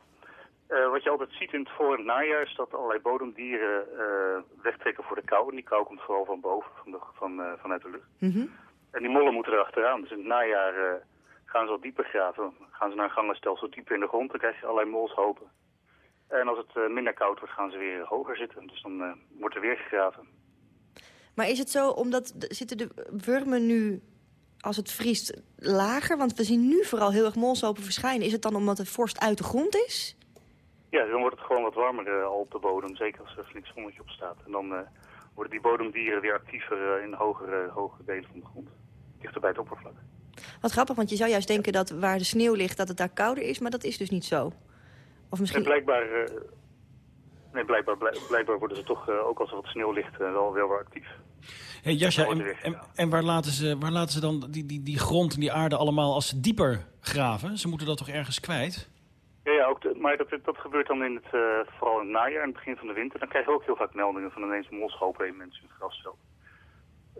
Uh, wat je altijd ziet in het voor- en het najaar is dat allerlei bodemdieren uh, wegtrekken voor de kou. En die kou komt vooral van boven, van de, van, vanuit de lucht. Mm -hmm. En die mollen moeten er achteraan. Dus in het najaar gaan ze al dieper graven. Gaan ze naar een gangenstelsel dieper in de grond, dan krijg je allerlei molshopen. En als het uh, minder koud wordt, gaan ze weer hoger zitten. Dus dan uh, wordt er weer gegraven. Maar is het zo, omdat zitten de wurmen nu, als het vriest, lager? Want we zien nu vooral heel erg molshopen verschijnen. Is het dan omdat de vorst uit de grond is? Ja, dan wordt het gewoon wat warmer uh, al op de bodem. Zeker als er flink zonnetje op staat. En dan worden die bodemdieren weer actiever in hogere, hogere delen van de grond. Dichter bij het oppervlak. Wat grappig, want je zou juist denken dat waar de sneeuw ligt, dat het daar kouder is. Maar dat is dus niet zo. Of misschien... Nee, blijkbaar, uh, nee, blijkbaar, blijkbaar worden ze toch, uh, ook als er wat sneeuw ligt, uh, wel weer actief. Hey, Jasja, en, en, en, waar, laten ze, waar laten ze dan die, die, die grond en die aarde allemaal als ze dieper graven? Ze moeten dat toch ergens kwijt? Ja, ja ook de, maar dat, dat gebeurt dan in het, vooral in het najaar, in het begin van de winter. Dan krijg je ook heel vaak meldingen van ineens molshopen in mensen in het grasveld.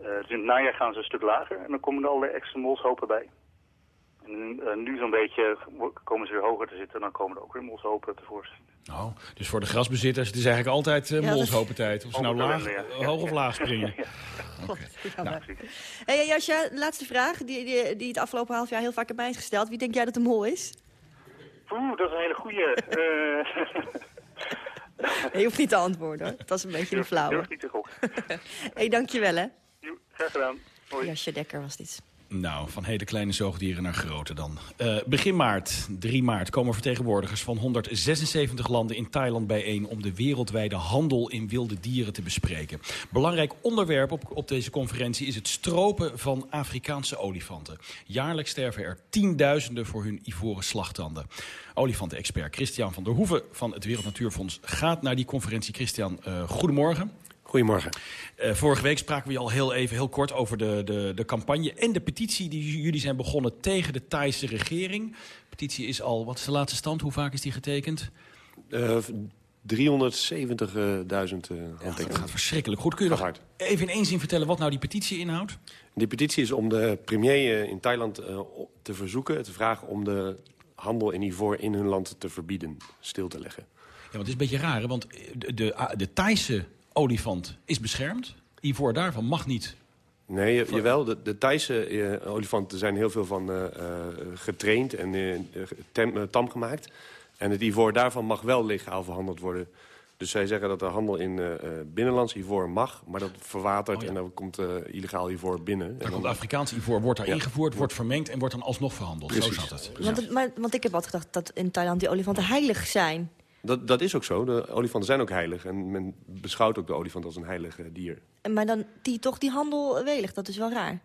Dus in het najaar gaan ze een stuk lager en dan komen er allerlei extra molshopen bij. En uh, nu zo'n beetje komen ze weer hoger te zitten en dan komen er ook weer molshopen tevoorschijn. Oh, dus voor de grasbezitters, het is eigenlijk altijd uh, ja, molshopentijd. Of ze nou laag, ja. uh, hoog of laag springen. ja. Okay. Nou. Hey, Jasja, laatste vraag die, die, die het afgelopen half jaar heel vaak aan mij is gesteld. Wie denk jij dat de mol is? Oeh, dat is een hele goeie. je hoeft niet te antwoorden hoor. Het was een beetje een flauwe. Je hoeft niet te gokken. hey, dankjewel hè. Graag gedaan. Hoi. Jasje Dekker was dit. Nou, van hele kleine zoogdieren naar grote dan. Uh, begin maart, 3 maart, komen vertegenwoordigers van 176 landen in Thailand bijeen... om de wereldwijde handel in wilde dieren te bespreken. Belangrijk onderwerp op, op deze conferentie is het stropen van Afrikaanse olifanten. Jaarlijks sterven er tienduizenden voor hun ivoren slagtanden. Olifantenexpert Christian van der Hoeven van het Wereld Natuurfonds gaat naar die conferentie. Christian, uh, goedemorgen. Goedemorgen. Uh, vorige week spraken we al heel even heel kort over de, de, de campagne en de petitie die jullie zijn begonnen tegen de Thaise regering. De petitie is al, wat is de laatste stand? Hoe vaak is die getekend? Uh, 370.000 uh, ja, dat gaat verschrikkelijk goed. Kun je nog hard. even in één zin vertellen wat nou die petitie inhoudt? Die petitie is om de premier in Thailand uh, te verzoeken, te vragen om de handel in ivoor in hun land te verbieden, stil te leggen. Ja, want het is een beetje raar, hè? want de, de, de Thaise olifant is beschermd. Ivoor daarvan mag niet. Nee, jawel. De, de Thaise uh, olifanten zijn heel veel van uh, getraind en uh, tem, tam gemaakt. En het ivoor daarvan mag wel legaal verhandeld worden. Dus zij zeggen dat de handel in binnenlands ivoor mag, maar dat verwatert oh, ja. en dan komt illegaal ivoor binnen. Dan komt Afrikaans ivoor, wordt daar ja. ingevoerd, wordt vermengd en wordt dan alsnog verhandeld. Precies. Zo zat het. Want, maar, want ik heb altijd gedacht dat in Thailand die olifanten heilig zijn. Dat, dat is ook zo. De olifanten zijn ook heilig. En men beschouwt ook de olifant als een heilig dier. Maar dan die, toch die handel welig, dat is wel raar.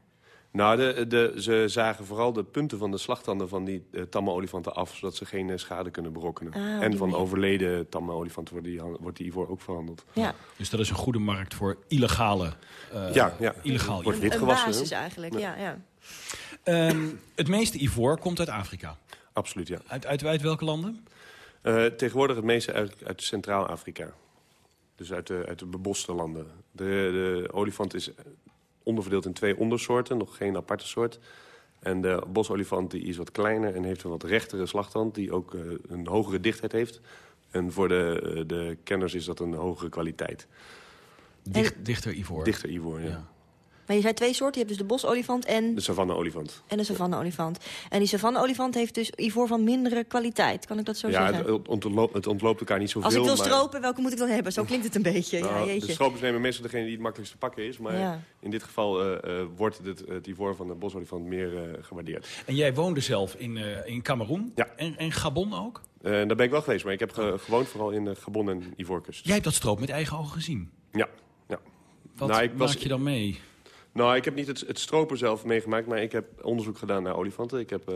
Nou, de, de, ze zagen vooral de punten van de slagtanden van die uh, tamme olifanten af... zodat ze geen uh, schade kunnen berokkenen. Ah, en van overleden tamme olifanten wordt die, wordt die ivoor ook verhandeld. Ja. Dus dat is een goede markt voor illegale uh, Ja, ja. illegaal wordt Een, een basis eigenlijk, ja. ja, ja. Um, het meeste ivoor komt uit Afrika. Absoluut, ja. Uit, uit, uit welke landen? Uh, tegenwoordig het meeste uit, uit Centraal-Afrika. Dus uit de, uit de beboste landen. De, de olifant is onderverdeeld in twee ondersoorten, nog geen aparte soort. En de bosolifant die is wat kleiner en heeft een wat rechtere slagtand... die ook uh, een hogere dichtheid heeft. En voor de, uh, de kenners is dat een hogere kwaliteit. Dicht, dichter ivoor? Dichter ivoor, ja. ja. Maar je zei twee soorten. Je hebt dus de bosolifant en, De savanne-olifant. en de savanne-olifant. En die savanne-olifant heeft dus ivoor van mindere kwaliteit. Kan ik dat zo Ja, zeggen? het ontloopt, het ontloopt elkaar niet zoveel. Als ik wil maar- stropen, welke moet ik dan hebben? Zo klinkt het een beetje. ja, Nou, jeetje. de stropers nemen meestal degene die het makkelijkst te pakken is. Maar Ja. in dit geval eh, eh, wordt het, het ivoor van de bosolifant meer eh, gewaardeerd. En jij woonde zelf in, eh in Cameroen Ja. en, en Gabon ook? Eh, daar ben ik wel geweest, maar ik heb ge- gewoond vooral in Gabon en Ivoorkust. Jij hebt dat stroop met eigen ogen gezien. Ja. ja. Wat Nou, ik was- maak je dan mee? Nou, ik heb niet het, het stropen zelf meegemaakt, maar ik heb onderzoek gedaan naar olifanten. Ik heb eh,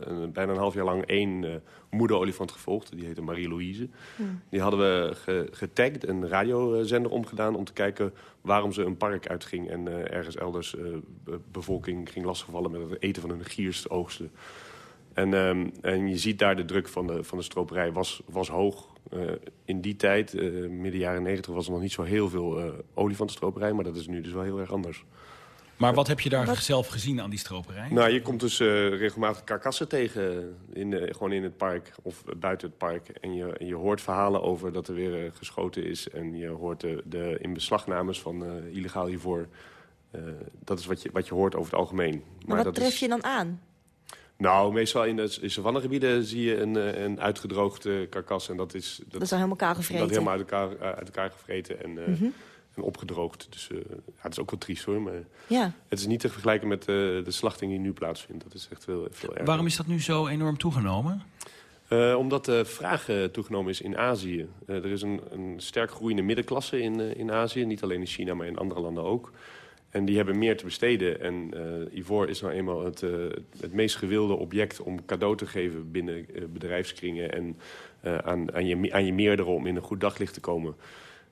een, bijna een half jaar lang één eh moeder-olifant gevolgd. Die heette Marie-Louise. Hmm. Die hadden we ge- getagd, een radiozender omgedaan... om te kijken waarom ze een park uitging... en eh, ergens elders be- bevolking ging lastigvallen met het eten van hun gierstoogsten. En, ehm, en je ziet daar de druk van de, van de stroperij was, was hoog. In die tijd, midden jaren negentig, was er nog niet zo heel veel eh olifantenstroperij... maar dat is nu dus wel heel erg anders. Maar wat heb je daar zelf gezien aan die stroperij? Nou, je komt dus eh, regelmatig karkassen tegen in, de- gewoon in het park of buiten het park. En je, en je hoort verhalen over dat er weer eh, geschoten is. En je hoort de, de inbeslagnames van eh, illegaal hiervoor. Eh, dat is wat je, wat je hoort over het algemeen. Maar, wat dat tref is, je dan aan? Nou, meestal in de savannegebieden zie je een, eh, een uitgedroogde karkas. En dat is, Dat is al helemaal kaal gevreten. Dat helemaal uit elkaar, eh, uit elkaar gevreten en, eh, Mhm. En opgedroogd. Dus eh, ja, het is ook wel triest hoor. Maar Ja. het is niet te vergelijken met eh, de slachting die nu plaatsvindt. Dat is echt veel, veel erger. Waarom is dat nu zo enorm toegenomen? Eh, omdat de vraag eh, toegenomen is in Azië. Eh, er is een, een sterk groeiende middenklasse in, eh, in Azië. Niet alleen in China, maar in andere landen ook. En die hebben meer te besteden. En eh, ivoor is nou eenmaal het, eh, het meest gewilde object om cadeau te geven binnen eh, bedrijfskringen. En eh, aan, aan, je, aan je meerdere om in een goed daglicht te komen.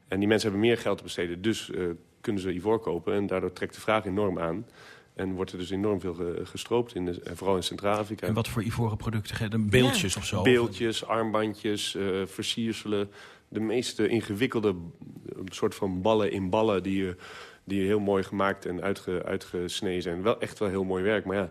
En die mensen hebben meer geld te besteden. Dus eh, kunnen ze ivoor kopen. En daardoor trekt de vraag enorm aan. En wordt er dus enorm veel ge- gestroopt, in de, vooral in Centraal-Afrika. En wat voor ivoren producten? Beeldjes of zo? Beeldjes, armbandjes, eh, versierselen. De meest eh, ingewikkelde eh, soort van ballen in ballen... die, die heel mooi gemaakt en uitge, uitgesneden zijn. Wel echt wel heel mooi werk, maar ja...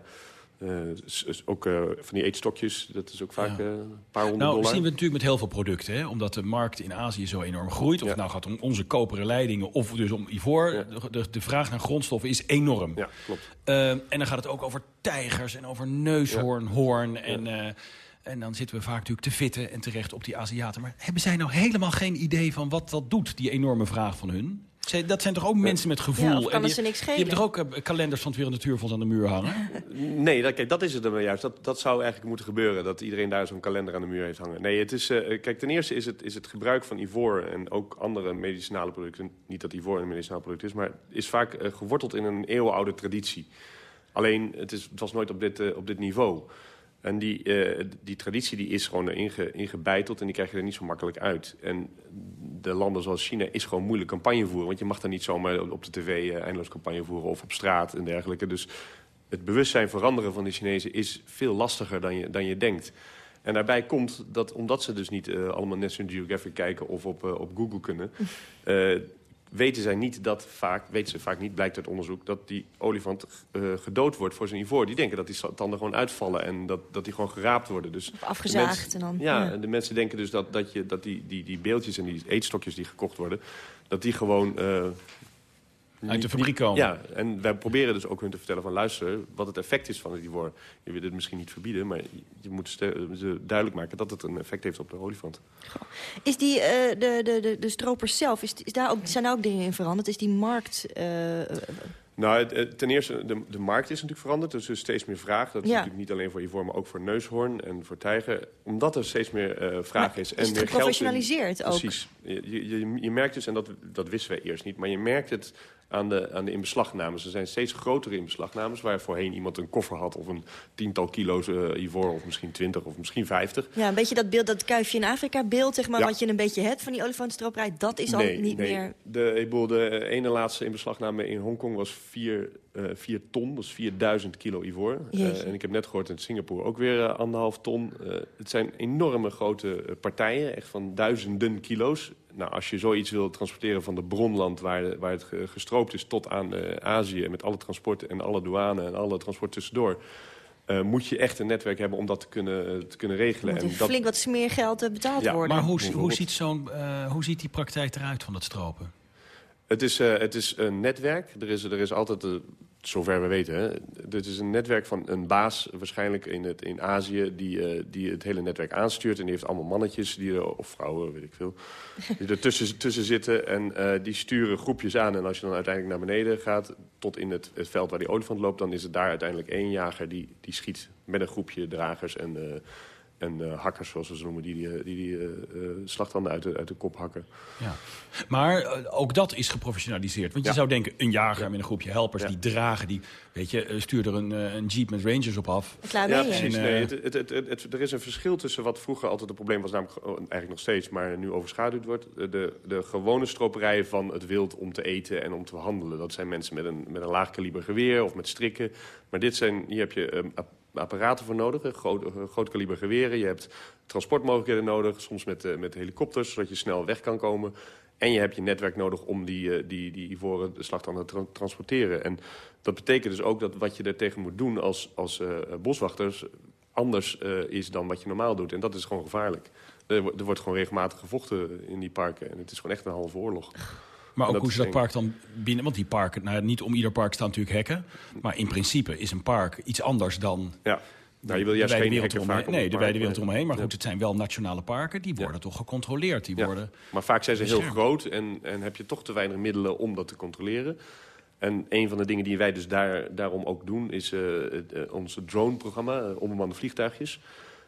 eh, ook eh, van die eetstokjes, dat is ook vaak eh, een paar honderd Nou, dollar. zien we natuurlijk met heel veel producten. Hè? Omdat de markt in Azië zo enorm groeit. Of het nou gaat om onze koperen leidingen of dus om ivoor. De, de, de vraag naar grondstoffen is enorm. Ja, klopt. En dan gaat het ook over tijgers en over neushoorn, hoorn. En, en dan zitten we vaak natuurlijk te vitten en terecht op die Aziaten. Maar hebben zij nou helemaal geen idee van wat dat doet, die enorme vraag van hun? Zij- Dat zijn toch ook mensen met gevoel? Ja, of kan en het die, ze niks die hebben schelen? toch ook eh, kalenders van het Wereld Natuurfonds aan de muur hangen? Nee, dat, kijk, dat is het dan wel juist. Dat, dat zou eigenlijk moeten gebeuren. Dat iedereen daar zo'n kalender aan de muur heeft hangen. Nee, het is, eh, kijk, ten eerste is het, is het gebruik van ivoor en ook andere medicinale producten. Niet dat ivoor een medicinaal product is, maar is vaak eh, geworteld in een eeuwenoude traditie. Alleen, het, is, het was nooit op dit, op dit niveau. En die, eh, die traditie die is gewoon inge, ingebeiteld en die krijg je er niet zo makkelijk uit. En de landen zoals China is gewoon moeilijk campagne voeren. Want je mag daar niet zomaar op- de tv eh, eindeloos campagne voeren of op straat en dergelijke. Dus het bewustzijn veranderen van de Chinezen is veel lastiger dan je, dan je denkt. En daarbij komt dat omdat ze dus niet eh, allemaal National Geographic kijken of op, op Google kunnen... weten zij niet dat vaak, weten ze vaak niet, blijkt uit onderzoek... dat die olifant eh, gedood wordt voor zijn ivoor. Die denken dat die tanden gewoon uitvallen en dat, dat die gewoon geraapt worden. Dus Of afgezaagd mensen- en dan, Ja, ja. en de mensen denken dus dat, dat, je, dat die, die, die beeldjes en die eetstokjes die gekocht worden... dat die gewoon... eh, Uit de fabriek komen. Ja, en wij proberen dus ook hun te vertellen van... luister, wat het effect is van het ivoor. Je wil het misschien niet verbieden, maar je moet ze duidelijk maken... dat het een effect heeft op de olifant. Is die, eh, de, de, de, de stropers zelf, is, is daar ook, zijn daar ook dingen in veranderd? Is die markt... eh, eh, Nou, ten eerste, de, de markt is natuurlijk veranderd. Dus er is steeds meer vraag. Dat is Ja. natuurlijk niet alleen voor ivoor, maar ook voor neushoorn en voor tijger. Omdat er steeds meer eh, vraag Maar is. is het meer geld in- geprofessionaliseerd ook? Precies. Je, je, je merkt dus, en dat, dat wisten we eerst niet... maar je merkt het aan de, aan de inbeslagnames. Er zijn steeds grotere inbeslagnames... waar voorheen iemand een koffer had of een tiental kilo's eh, ivoor... of misschien twintig of misschien vijftig. ja, een beetje dat beeld, dat kuifje in Afrika beeld, zeg maar, Ja. wat je een beetje hebt van die olifantenstroperij, dat is al niet nee. meer... De, ik bedoel, de ene laatste inbeslagname in Hongkong was 4 vier ton. Dat is 4000 kilo ivoor. Eh, en ik heb net gehoord in Singapore ook weer eh, anderhalf ton. Eh, het zijn enorme grote eh, partijen, echt van duizenden kilo's. Nou, als je zoiets wil transporteren van de bronland waar, de- waar het ge- gestroopt is... tot aan eh, Azië met alle transporten en alle douane en alle transport tussendoor... eh, moet je echt een netwerk hebben om dat te kunnen, eh, te kunnen regelen. moet En er dat, flink wat smeergeld eh, betaald Ja, worden. Maar hoe, hoe, ziet zo'n, eh, hoe ziet die praktijk eruit van dat stropen? Het is, uh, het is een netwerk. Er is, er is altijd, uh, zover we weten, hè, dit is een netwerk van een baas, waarschijnlijk in, het, in Azië, die, uh, die het hele netwerk aanstuurt. En die heeft allemaal mannetjes, die of vrouwen, weet ik veel, die er tussen, tussen zitten. En die sturen groepjes aan. En als je dan uiteindelijk naar beneden gaat, tot in het, het veld waar die olifant loopt... dan is het daar uiteindelijk één jager die, die schiet met een groepje dragers en en uh, hakkers, zoals we ze noemen, die die, die, die uh, slagtanden uit de, uit de kop hakken. Ja. Maar uh, ook dat is geprofessionaliseerd. Want je ja. zou denken, een jager ja. met een groepje helpers, ja. die dragen, die, weet je, stuur er een, een jeep met rangers op af. Klaar ja, precies. nee, het, het, het, het, er is een verschil tussen wat vroeger altijd het probleem was, namelijk eigenlijk nog steeds, maar nu overschaduwd wordt. De, de gewone stroperijen van het wild om te eten en om te handelen. Dat zijn mensen met een, met een laag kaliber geweer of met strikken. Maar dit zijn, hier heb je um, apparaten voor nodig. Groot, kaliber geweren. Je hebt transportmogelijkheden nodig. Soms met, uh, met helikopters, zodat je snel weg kan komen. En je hebt je netwerk nodig om die, uh, die, die ivoren slagtanden te tra transporteren. En dat betekent dus ook dat wat je er tegen moet doen als, als uh, boswachters... anders is dan wat je normaal doet. En dat is gewoon gevaarlijk. Er, er wordt gewoon regelmatig gevochten in die parken. En het is gewoon echt een halve oorlog. Maar ook hoe ze dat park dan binnen... Want die parken, nou, niet om ieder park staan natuurlijk hekken. Maar in principe is een park iets anders dan... Ja. Nou, je wil juist geen hekken eromheen. Nee, de wijde wereld eromheen. Maar goed, het zijn wel nationale parken. Die worden ja. toch gecontroleerd. Die ja. worden maar vaak zijn ze heel groot. En, en heb je toch te weinig middelen om dat te controleren. En een van de dingen die wij dus daar, daarom ook doen... is uh, uh, ons drone-programma, uh, onbemande vliegtuigjes...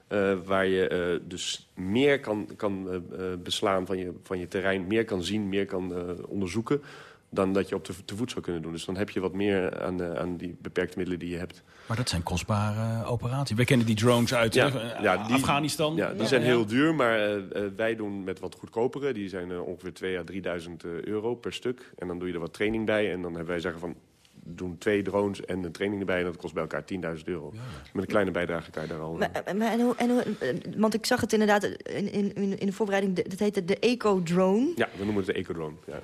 Uh, waar je uh, dus meer kan, kan uh, beslaan van je, van je terrein, meer kan zien, meer kan onderzoeken... dan dat je op te voet zou kunnen doen. Dus dan heb je wat meer aan, aan die beperkte middelen die je hebt. Maar dat zijn kostbare operaties. We kennen die drones uit ja, ja, die, Afghanistan. Ja, die zijn heel duur, maar wij doen met wat goedkopere. Die zijn ongeveer 2 à 3000 euro per stuk. En dan doe je er wat training bij en dan hebben wij zeggen van doen twee drones en een training erbij. En dat kost bij elkaar 10.000 euro. Ja. Met een kleine bijdrage kan je daar al... Maar, maar, en hoe, en hoe, want ik zag het inderdaad in, in, in de voorbereiding. Dat heette de Eco-drone. Ja, we noemen het de Eco-drone, ja.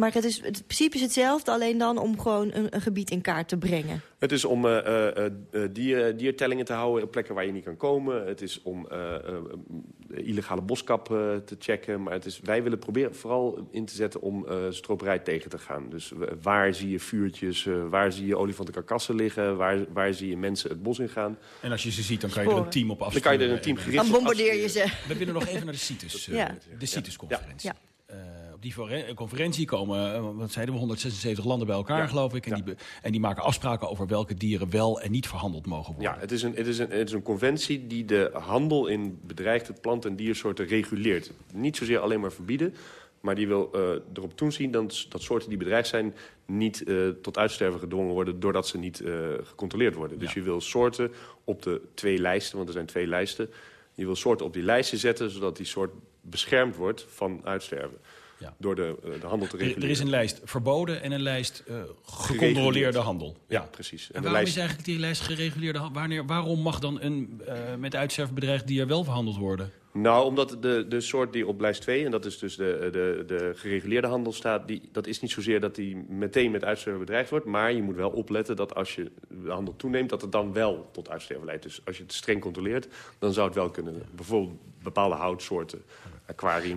Maar het, is, het principe is hetzelfde, alleen dan om gewoon een, een gebied in kaart te brengen. Het is om uh, uh, dier, diertellingen te houden op plekken waar je niet kan komen. Het is om uh, illegale boskap te checken. Maar het is, wij willen proberen vooral in te zetten om stroperij tegen te gaan. Dus waar zie je vuurtjes, waar zie je olifantenkarkassen liggen... Waar, waar zie je mensen het bos in gaan. En als je ze ziet, dan kan je er een team op afsturen. Dan kan je er een team gericht Dan bombardeer je ze. We willen nog even naar de CITES, ja. de CITES-conferentie. Ja. Op die conferentie komen, wat zeiden we, 176 landen bij elkaar, ja. geloof ik. En, ja. die, en die maken afspraken over welke dieren wel en niet verhandeld mogen worden. Ja, het is een, het is een, het is een conventie die de handel in bedreigde plant- en diersoorten reguleert. Niet zozeer alleen maar verbieden, maar die wil uh, erop toezien dat, dat soorten die bedreigd zijn... niet uh, tot uitsterven gedwongen worden doordat ze niet uh, gecontroleerd worden. Dus ja. je wil soorten op de twee lijsten, want er zijn twee lijsten... je wil soorten op die lijsten zetten, zodat die soort beschermd wordt van uitsterven. Ja. Door de, de handel te reguleren. Er, is een lijst verboden en een lijst uh, gecontroleerde handel. Ja, ja precies. En, en waarom lijst... is eigenlijk die lijst gereguleerde handel? Waarom mag dan een uh, met uitsterven bedreigd dier wel verhandeld worden? Nou, omdat de, de soort die op lijst 2, en dat is dus de, de, de gereguleerde handel staat... Die, dat is niet zozeer dat die meteen met uitsterven bedreigd wordt... maar je moet wel opletten dat als je de handel toeneemt... dat het dan wel tot uitsterven leidt. Dus als je het streng controleert, dan zou het wel kunnen. Bijvoorbeeld bepaalde houtsoorten,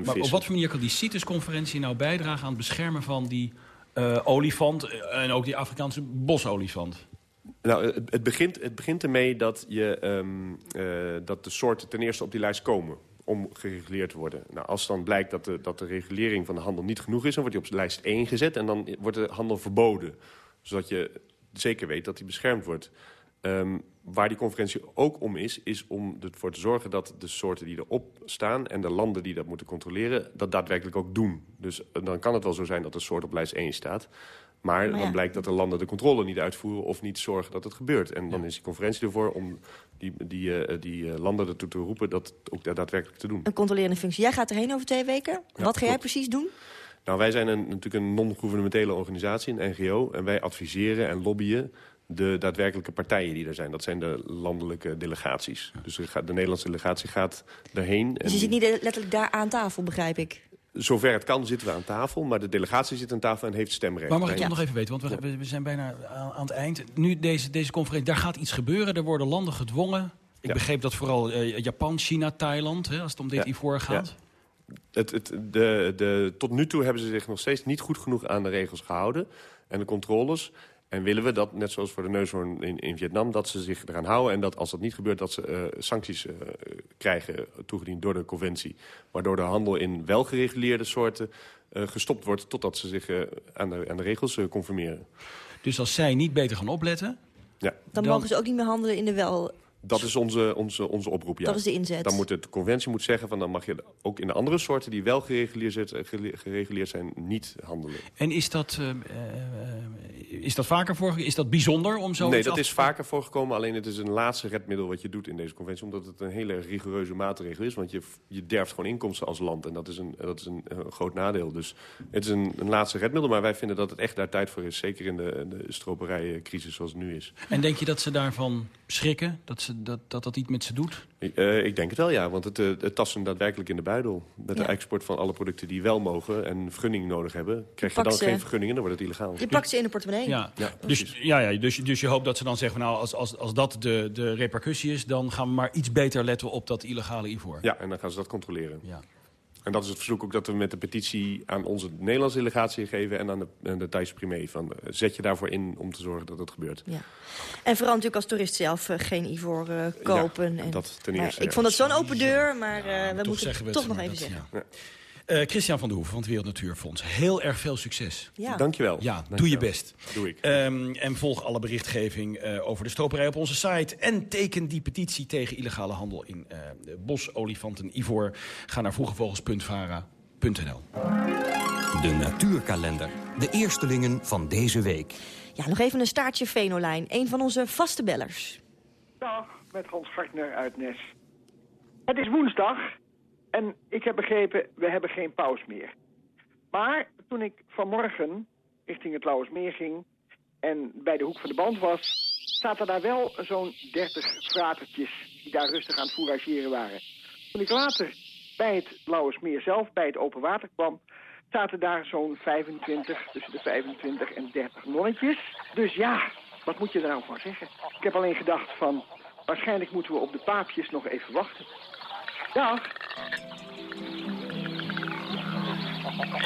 Maar op wat voor manier kan die CITES-conferentie nou bijdragen... aan het beschermen van die uh, olifant en ook die Afrikaanse bosolifant? Nou, het, het, begint, het begint ermee dat, je, um, uh, dat de soorten ten eerste op die lijst komen om gereguleerd te worden. Nou, als dan blijkt dat de, dat de regulering van de handel niet genoeg is... dan wordt die op lijst 1 gezet en dan wordt de handel verboden. Zodat je zeker weet dat die beschermd wordt. Um, waar die conferentie ook om is, is om ervoor te zorgen dat de soorten die erop staan... en de landen die dat moeten controleren, dat daadwerkelijk ook doen. Dus dan kan het wel zo zijn dat de soort op lijst 1 staat... Maar, maar ja. dan blijkt dat de landen de controle niet uitvoeren of niet zorgen dat het gebeurt. En dan ja. is die conferentie ervoor om die, die, uh, die uh, landen ertoe te roepen dat ook daadwerkelijk te doen. Een controlerende functie. Jij gaat erheen over twee weken. Ja, Wat ga jij precies doen? Nou, wij zijn een, natuurlijk een non-governementele organisatie, een NGO. En wij adviseren en lobbyen de daadwerkelijke partijen die er zijn. Dat zijn de landelijke delegaties. Dus de, de Nederlandse delegatie gaat daarheen. Dus je zit niet letterlijk daar aan tafel, begrijp ik? Zover het kan zitten we aan tafel, maar de delegatie zit aan tafel en heeft stemrecht. Maar mag ik toch nog even weten, want we, we, zijn bijna aan het eind. Nu deze, deze conferentie, daar gaat iets gebeuren. Er worden landen gedwongen. Ik ja. begreep dat vooral uh, Japan, China, Thailand, hè, als het om dit ja. ivoor gaat. het, het, de, de, tot nu toe hebben ze zich nog steeds niet goed genoeg aan de regels gehouden. En de controles. En willen we dat, net zoals voor de neushoorn in, in Vietnam... dat ze zich eraan houden en dat als dat niet gebeurt... dat ze uh, sancties uh, krijgen toegediend door de conventie. Waardoor de handel in welgereguleerde soorten uh, gestopt wordt... totdat ze zich aan, de, aan de regels conformeren. Dus als zij niet beter gaan opletten... Ja. Dan, dan mogen ze ook niet meer handelen in de wel dat is onze, onze, onze oproep, ja. Dat is de inzet. Dan moet de conventie moet zeggen... van dan mag je ook in de andere soorten die wel gereguleerd, gereguleerd zijn... niet handelen. En is dat, uh, uh, is dat vaker voorgekomen? Is dat bijzonder om zo Nee, dat is vaker voorgekomen. Alleen het is een laatste redmiddel wat je doet in deze conventie. Omdat het een hele rigoureuze maatregel is. Want je, je derft gewoon inkomsten als land. En dat is een, dat is een, een groot nadeel. Dus het is een, een, laatste redmiddel. Maar wij vinden dat het echt daar tijd voor is. Zeker in de, de stroperijcrisis zoals het nu is. En denk je dat ze daarvan schrikken? Dat ze dat, dat dat iets met ze doet? Ik, uh, ik denk het wel, ja. Want het, uh, het tast hem daadwerkelijk in de buidel. Met ja. de export van alle producten die wel mogen en vergunning nodig hebben. Krijg je, je dan ze, geen vergunningen, dan wordt het illegaal. Je pakt ze in de portemonnee. Ja, ja, dus, ja, ja dus, dus je hoopt dat ze dan zeggen... nou, als, als, als dat de, de repercussie is... dan gaan we maar iets beter letten op dat illegale ivoor. Ja, en dan gaan ze dat controleren. Ja. En dat is het verzoek ook dat we met de petitie aan onze Nederlandse delegatie geven... en aan de, aan de Thaise premier. Van, zet je daarvoor in om te zorgen dat dat gebeurt. Ja. En vooral natuurlijk als toerist zelf uh, geen ivoor uh, kopen. Ja, en, dat ten eerste. ik vond dat zo'n open deur, maar uh, we moeten het toch nog even zeggen. Uh, Christian van der Hoeven van het Wereld Natuurfonds. Heel erg veel succes. Ja. Dankjewel. Ja, Dankjewel. doe je best. Doe ik. Um, en volg alle berichtgeving uh, over de stroperij op onze site. En teken die petitie tegen illegale handel in uh, bos, olifanten, ivoor. Ga naar vroegevogels.vara.nl De natuurkalender. De eerstelingen van deze week. Ja, nog even een staartje Venolijn. Een van onze vaste bellers. Dag, met Hans Varkner uit Nes. Het is woensdag en ik heb begrepen, we hebben geen paus meer. Maar toen ik vanmorgen richting het Lauwersmeer ging en bij de hoek van de band was... zaten daar wel zo'n 30 fratertjes die daar rustig aan het fourageren waren. Toen ik later bij het Lauwersmeer zelf, bij het open water kwam... zaten daar zo'n 25, tussen de 25 en 30 nonnetjes. Dus ja, wat moet je er nou van zeggen? Ik heb alleen gedacht van, waarschijnlijk moeten we op de paapjes nog even wachten. Dag.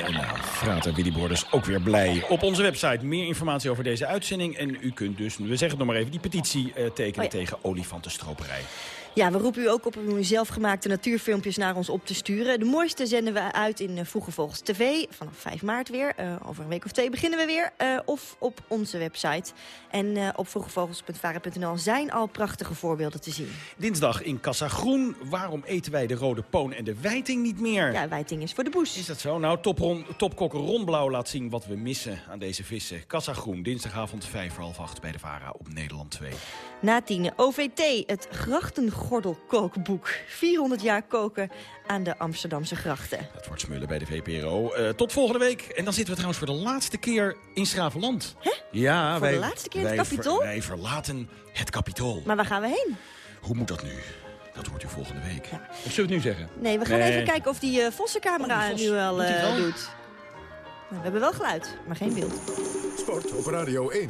En nou, Frater Willy Borders ook weer blij. Op onze website meer informatie over deze uitzending. En u kunt dus, we zeggen het nog maar even, die petitie uh, tekenen Oh ja. tegen olifantenstroperij. Ja, we roepen u ook op om uw zelfgemaakte natuurfilmpjes naar ons op te sturen. De mooiste zenden we uit in uh, Vroege Vogels TV. Vanaf 5 maart weer. Uh, over een week of twee beginnen we weer. Uh, of op onze website. En op vroegevogels.varen.nl zijn al prachtige voorbeelden te zien. Dinsdag in Kassa Groen. Waarom eten wij de rode poon en de wijting niet meer? Ja, wijting is voor de boes. Is dat zo? Nou, topron, topkok Ron Blauw laat zien wat we missen aan deze vissen. Kassa Groen, dinsdagavond 5 voor half 8 bij de VARA op Nederland 2. Na tienen OVT, het grachtengordelkookboek. 400 jaar koken aan de Amsterdamse grachten. Dat wordt smullen bij de VPRO. Uh, tot volgende week. En dan zitten we trouwens voor de laatste keer in Schravenland. Hè? Ja, voor wij, de laatste keer het kapitool? Ver, wij verlaten het kapitool. Maar waar gaan we heen? Hoe moet dat nu? Dat hoort u volgende week. Ja. Of zullen we het nu zeggen? Nee, we gaan nee. even kijken of die uh, Vossencamera oh, nu wel doet. Uh, doet. Nou, we hebben wel geluid, maar geen beeld. Sport op Radio 1.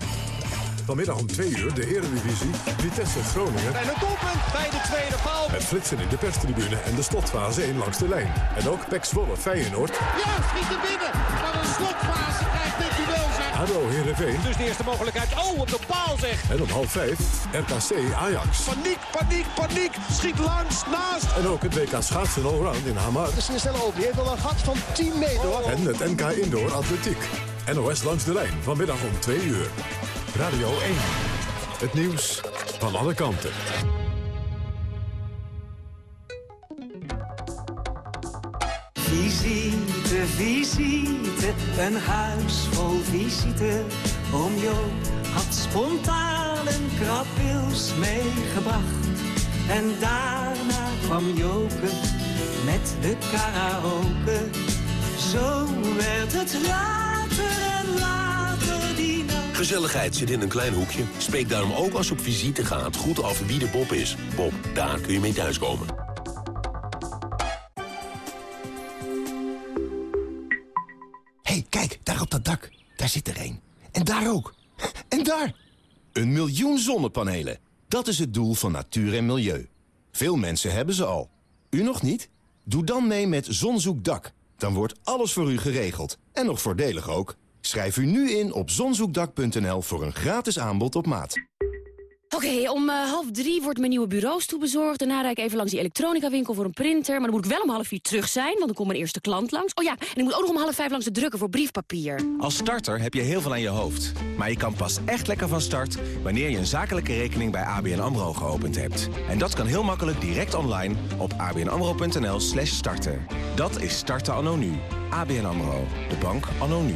Vanmiddag om 2 uur de Eredivisie, Vitesse Groningen. En een doelpunt bij de tweede paal. Met flitsen in de perstribune en de slotfase 1 langs de lijn. En ook Pek Zwolle Feyenoord. Ja, schiet er binnen. Maar een slotfase krijgt dit duel zeg. ADO Heerenveen. Dus de eerste mogelijkheid. Oh, op de paal zeg. En om half 5 RKC Ajax. Paniek, paniek, paniek. Schiet langs, naast. En ook het WK schaatsen allround in Hamar. De snelle over. Die heeft wel een gat van 10 meter hoor. En het NK Indoor Atletiek. NOS langs de lijn vanmiddag om 2 uur. Radio 1. Het nieuws van alle kanten. Visite, visite, een huis vol visite. Oom Jo had spontaan een krabwils meegebracht. En daarna kwam Joke met de karaoke. Zo werd het later en later. Gezelligheid zit in een klein hoekje. Spreek daarom ook als je op visite gaat goed af wie de Bob is. Bob, daar kun je mee thuiskomen. Hé, hey, kijk, daar op dat dak. Daar zit er een. En daar ook. En daar! Een miljoen zonnepanelen. Dat is het doel van natuur en milieu. Veel mensen hebben ze al. U nog niet? Doe dan mee met Zonzoekdak. Dan wordt alles voor u geregeld. En nog voordelig ook. Schrijf u nu in op zonzoekdak.nl voor een gratis aanbod op maat. Oké, om eh, half drie wordt mijn nieuwe bureaustoel bezorgd. Daarna rijd ik even langs die elektronica winkel voor een printer. Maar dan moet ik wel om half vier terug zijn, want dan komt mijn eerste klant langs. Oh ja, en ik moet ook nog om half vijf langs de drukker voor briefpapier. Als starter heb je heel veel aan je hoofd. Maar je kan pas echt lekker van start wanneer je een zakelijke rekening bij ABN AMRO geopend hebt. En dat kan heel makkelijk direct online op abnamro.nl slash starten. Dat is starten anno nu. ABN AMRO, de bank anno nu.